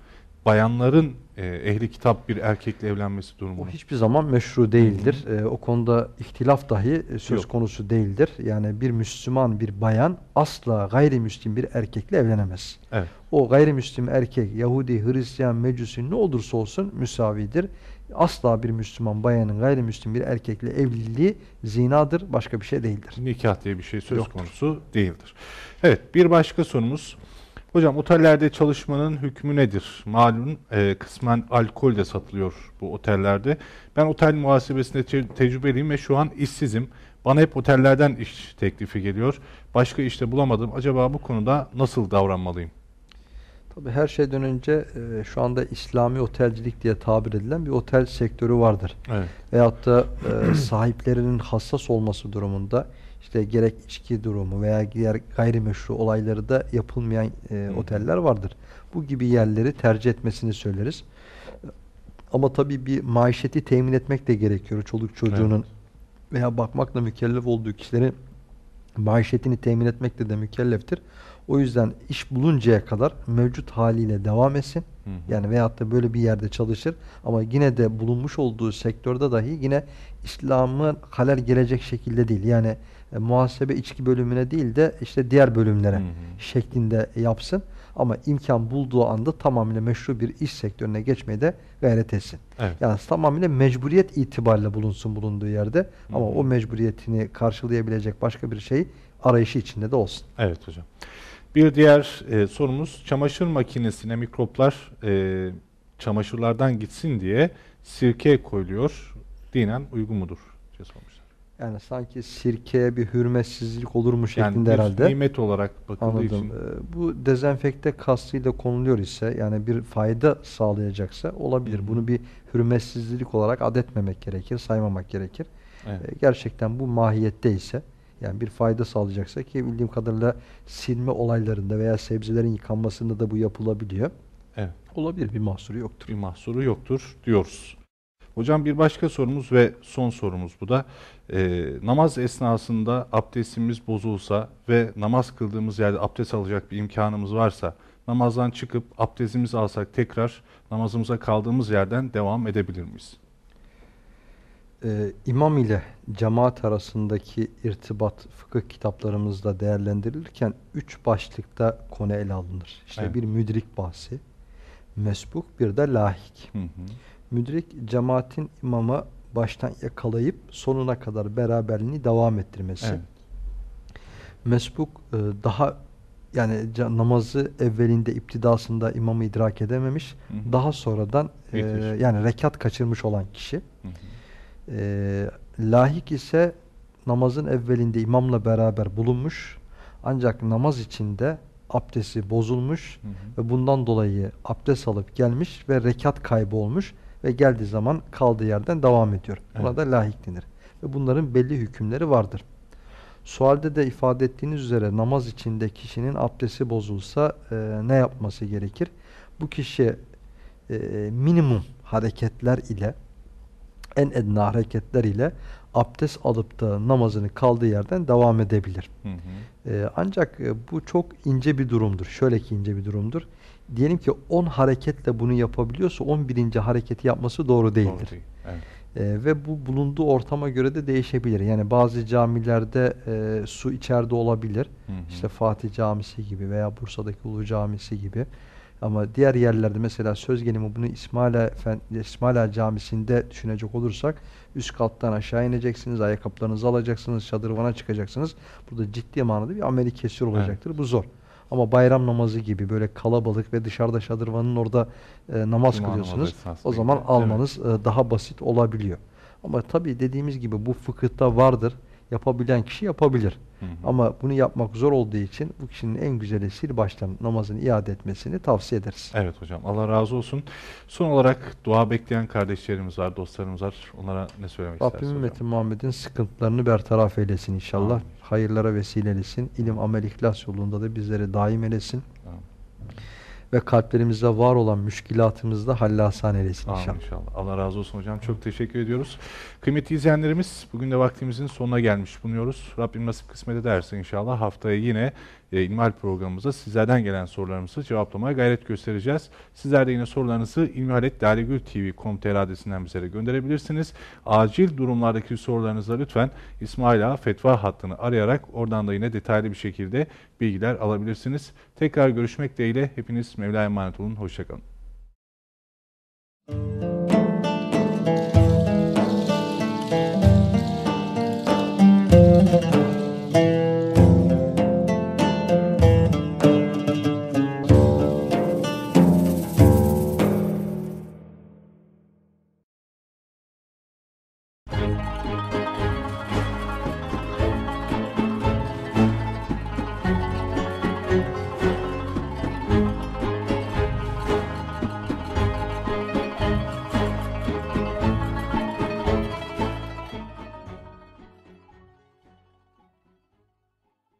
Bayanların e, ehli kitap bir erkekle evlenmesi durumu. O hiçbir zaman meşru değildir. Ee, o konuda ihtilaf dahi e, söz Yok. konusu değildir. Yani bir Müslüman, bir bayan asla gayrimüslim bir erkekle evlenemez. Evet. O gayrimüslim erkek, Yahudi, Hristiyan, Mecusi ne olursa olsun müsavidir. Asla bir Müslüman bayanın gayrimüslim bir erkekle evliliği zinadır, başka bir şey değildir. Nikah diye bir şey söz Yoktur. konusu değildir. Evet bir başka sorumuz. Hocam otellerde çalışmanın hükmü nedir? Malum e, kısmen alkol de satılıyor bu otellerde. Ben otel muhasebesinde te- tecrübeliyim ve şu an işsizim. Bana hep otellerden iş teklifi geliyor. Başka işte bulamadım. Acaba bu konuda nasıl davranmalıyım? Tabii her şeyden önce e, şu anda İslami otelcilik diye tabir edilen bir otel sektörü vardır. Evet. Veyahut da e, *clears throat* sahiplerinin hassas olması durumunda işte gerek içki durumu veya diğer gayrimeşru olayları da yapılmayan e, oteller vardır. Bu gibi yerleri tercih etmesini söyleriz. Ama tabii bir maişeti temin etmek de gerekiyor. Çoluk çocuğunun veya bakmakla mükellef olduğu kişilerin maişetini temin etmekle de mükelleftir. O yüzden iş buluncaya kadar mevcut haliyle devam etsin. Hı hı. Yani veyahut da böyle bir yerde çalışır ama yine de bulunmuş olduğu sektörde dahi yine İslam'ın halel gelecek şekilde değil. Yani e, muhasebe içki bölümüne değil de işte diğer bölümlere Hı hı. şeklinde yapsın. Ama imkan bulduğu anda tamamıyla meşru bir iş sektörüne geçmeye de gayret etsin. Evet. Yani tamamıyla mecburiyet itibariyle bulunsun bulunduğu yerde. Ama Hı hı. o mecburiyetini karşılayabilecek başka bir şey arayışı içinde de olsun. Evet hocam. Bir diğer e, sorumuz çamaşır makinesine mikroplar e, çamaşırlardan gitsin diye sirke koyuluyor. Dinen uygun mudur? Yani sanki sirkeye bir hürmetsizlik olur mu şeklinde Yani bir herhalde. nimet olarak bakıldığı Anladım. için. Ee, Bu dezenfekte kastıyla konuluyor ise yani bir fayda sağlayacaksa olabilir. Hı hı. Bunu bir hürmetsizlik olarak adetmemek gerekir, saymamak gerekir. Evet. Ee, Gerçekten bu mahiyette ise yani bir fayda sağlayacaksa ki bildiğim kadarıyla silme olaylarında veya sebzelerin yıkanmasında da bu yapılabiliyor. Evet. Olabilir bir mahsuru yoktur. Bir mahsuru yoktur diyoruz. Hocam bir başka sorumuz ve son sorumuz bu da. Ee, namaz esnasında abdestimiz bozulsa ve namaz kıldığımız yerde abdest alacak bir imkanımız varsa namazdan çıkıp abdestimizi alsak tekrar namazımıza kaldığımız yerden devam edebilir miyiz? Ee, imam ile cemaat arasındaki irtibat fıkıh kitaplarımızda değerlendirilirken üç başlıkta konu ele alınır. İşte Evet. bir müdrik bahsi, mesbuk bir de lahik. Hı hı. Müdrik cemaatin imamı baştan yakalayıp sonuna kadar beraberliğini devam ettirmesi. Evet. Mesbuk e, daha yani namazı evvelinde iptidasında imamı idrak edememiş. Hı hı. Daha sonradan e, yani rekat kaçırmış olan kişi. Hı hı. E, lahik ise namazın evvelinde imamla beraber bulunmuş. Ancak namaz içinde abdesti bozulmuş Hı hı. ve bundan dolayı abdest alıp gelmiş ve rekat kaybı olmuş ve geldiği zaman kaldığı yerden devam ediyor. Buna Evet. da lahik denir. Ve bunların belli hükümleri vardır. Sualde de ifade ettiğiniz üzere namaz içinde kişinin abdesti bozulsa e, ne yapması gerekir? Bu kişi e, minimum hareketler ile en edna hareketler ile abdest alıp da namazını kaldığı yerden devam edebilir. Hı hı. Ee, ancak e, bu çok ince bir durumdur. Şöyle ki ince bir durumdur. Diyelim ki 10 hareketle bunu yapabiliyorsa 11. hareketi yapması doğru değildir. Doğru değil. Evet. Ee, ve bu bulunduğu ortama göre de değişebilir. Yani bazı camilerde e, su içeride olabilir. Hı hı. İşte Fatih Camisi gibi veya Bursa'daki Ulu Camisi gibi. Ama diğer yerlerde mesela söz gelimi bunu İsmaila, Efendi, İsmaila Camisi'nde düşünecek olursak üst kattan aşağı ineceksiniz, ayakkabılarınızı alacaksınız, şadırvana çıkacaksınız. Burada ciddi manada bir ameli kesir olacaktır. Bu zor. Ama bayram namazı gibi böyle kalabalık ve dışarıda şadırvanın orada e, namaz Cuma kılıyorsunuz. O zaman almanız e, daha basit olabiliyor. Ama tabii dediğimiz gibi bu fıkıhta vardır. Yapabilen kişi yapabilir. Hı hı. Ama bunu yapmak zor olduğu için bu kişinin en güzeli sil baştan namazını iade etmesini tavsiye ederiz. Evet hocam Allah razı olsun. Son olarak dua bekleyen kardeşlerimiz var, dostlarımız var. Onlara ne söylemek Rabbim istersiniz hocam? Muhammed'in sıkıntılarını bertaraf eylesin inşallah. Amin. Hayırlara vesile eylesin. İlim, amel, ihlas yolunda da bizleri daim eylesin. Amin. Ve kalplerimizde var olan müşkilatımızı da hallasan eylesin Amin inşallah. inşallah. Allah razı olsun hocam. Çok teşekkür ediyoruz. Kıymetli izleyenlerimiz bugün de vaktimizin sonuna gelmiş bulunuyoruz. Rabbim nasip kısmet ederse inşallah haftaya yine e, İlmihal programımızda sizlerden gelen sorularımızı cevaplamaya gayret göstereceğiz. Sizler de yine sorularınızı ilmihaletlalegültv.com.tr adresinden bizlere gönderebilirsiniz. Acil durumlardaki sorularınızı lütfen İsmail Ağa Fetva hattını arayarak oradan da yine detaylı bir şekilde bilgiler alabilirsiniz. Tekrar görüşmek dileğiyle hepiniz Mevla'ya emanet olun. Hoşçakalın.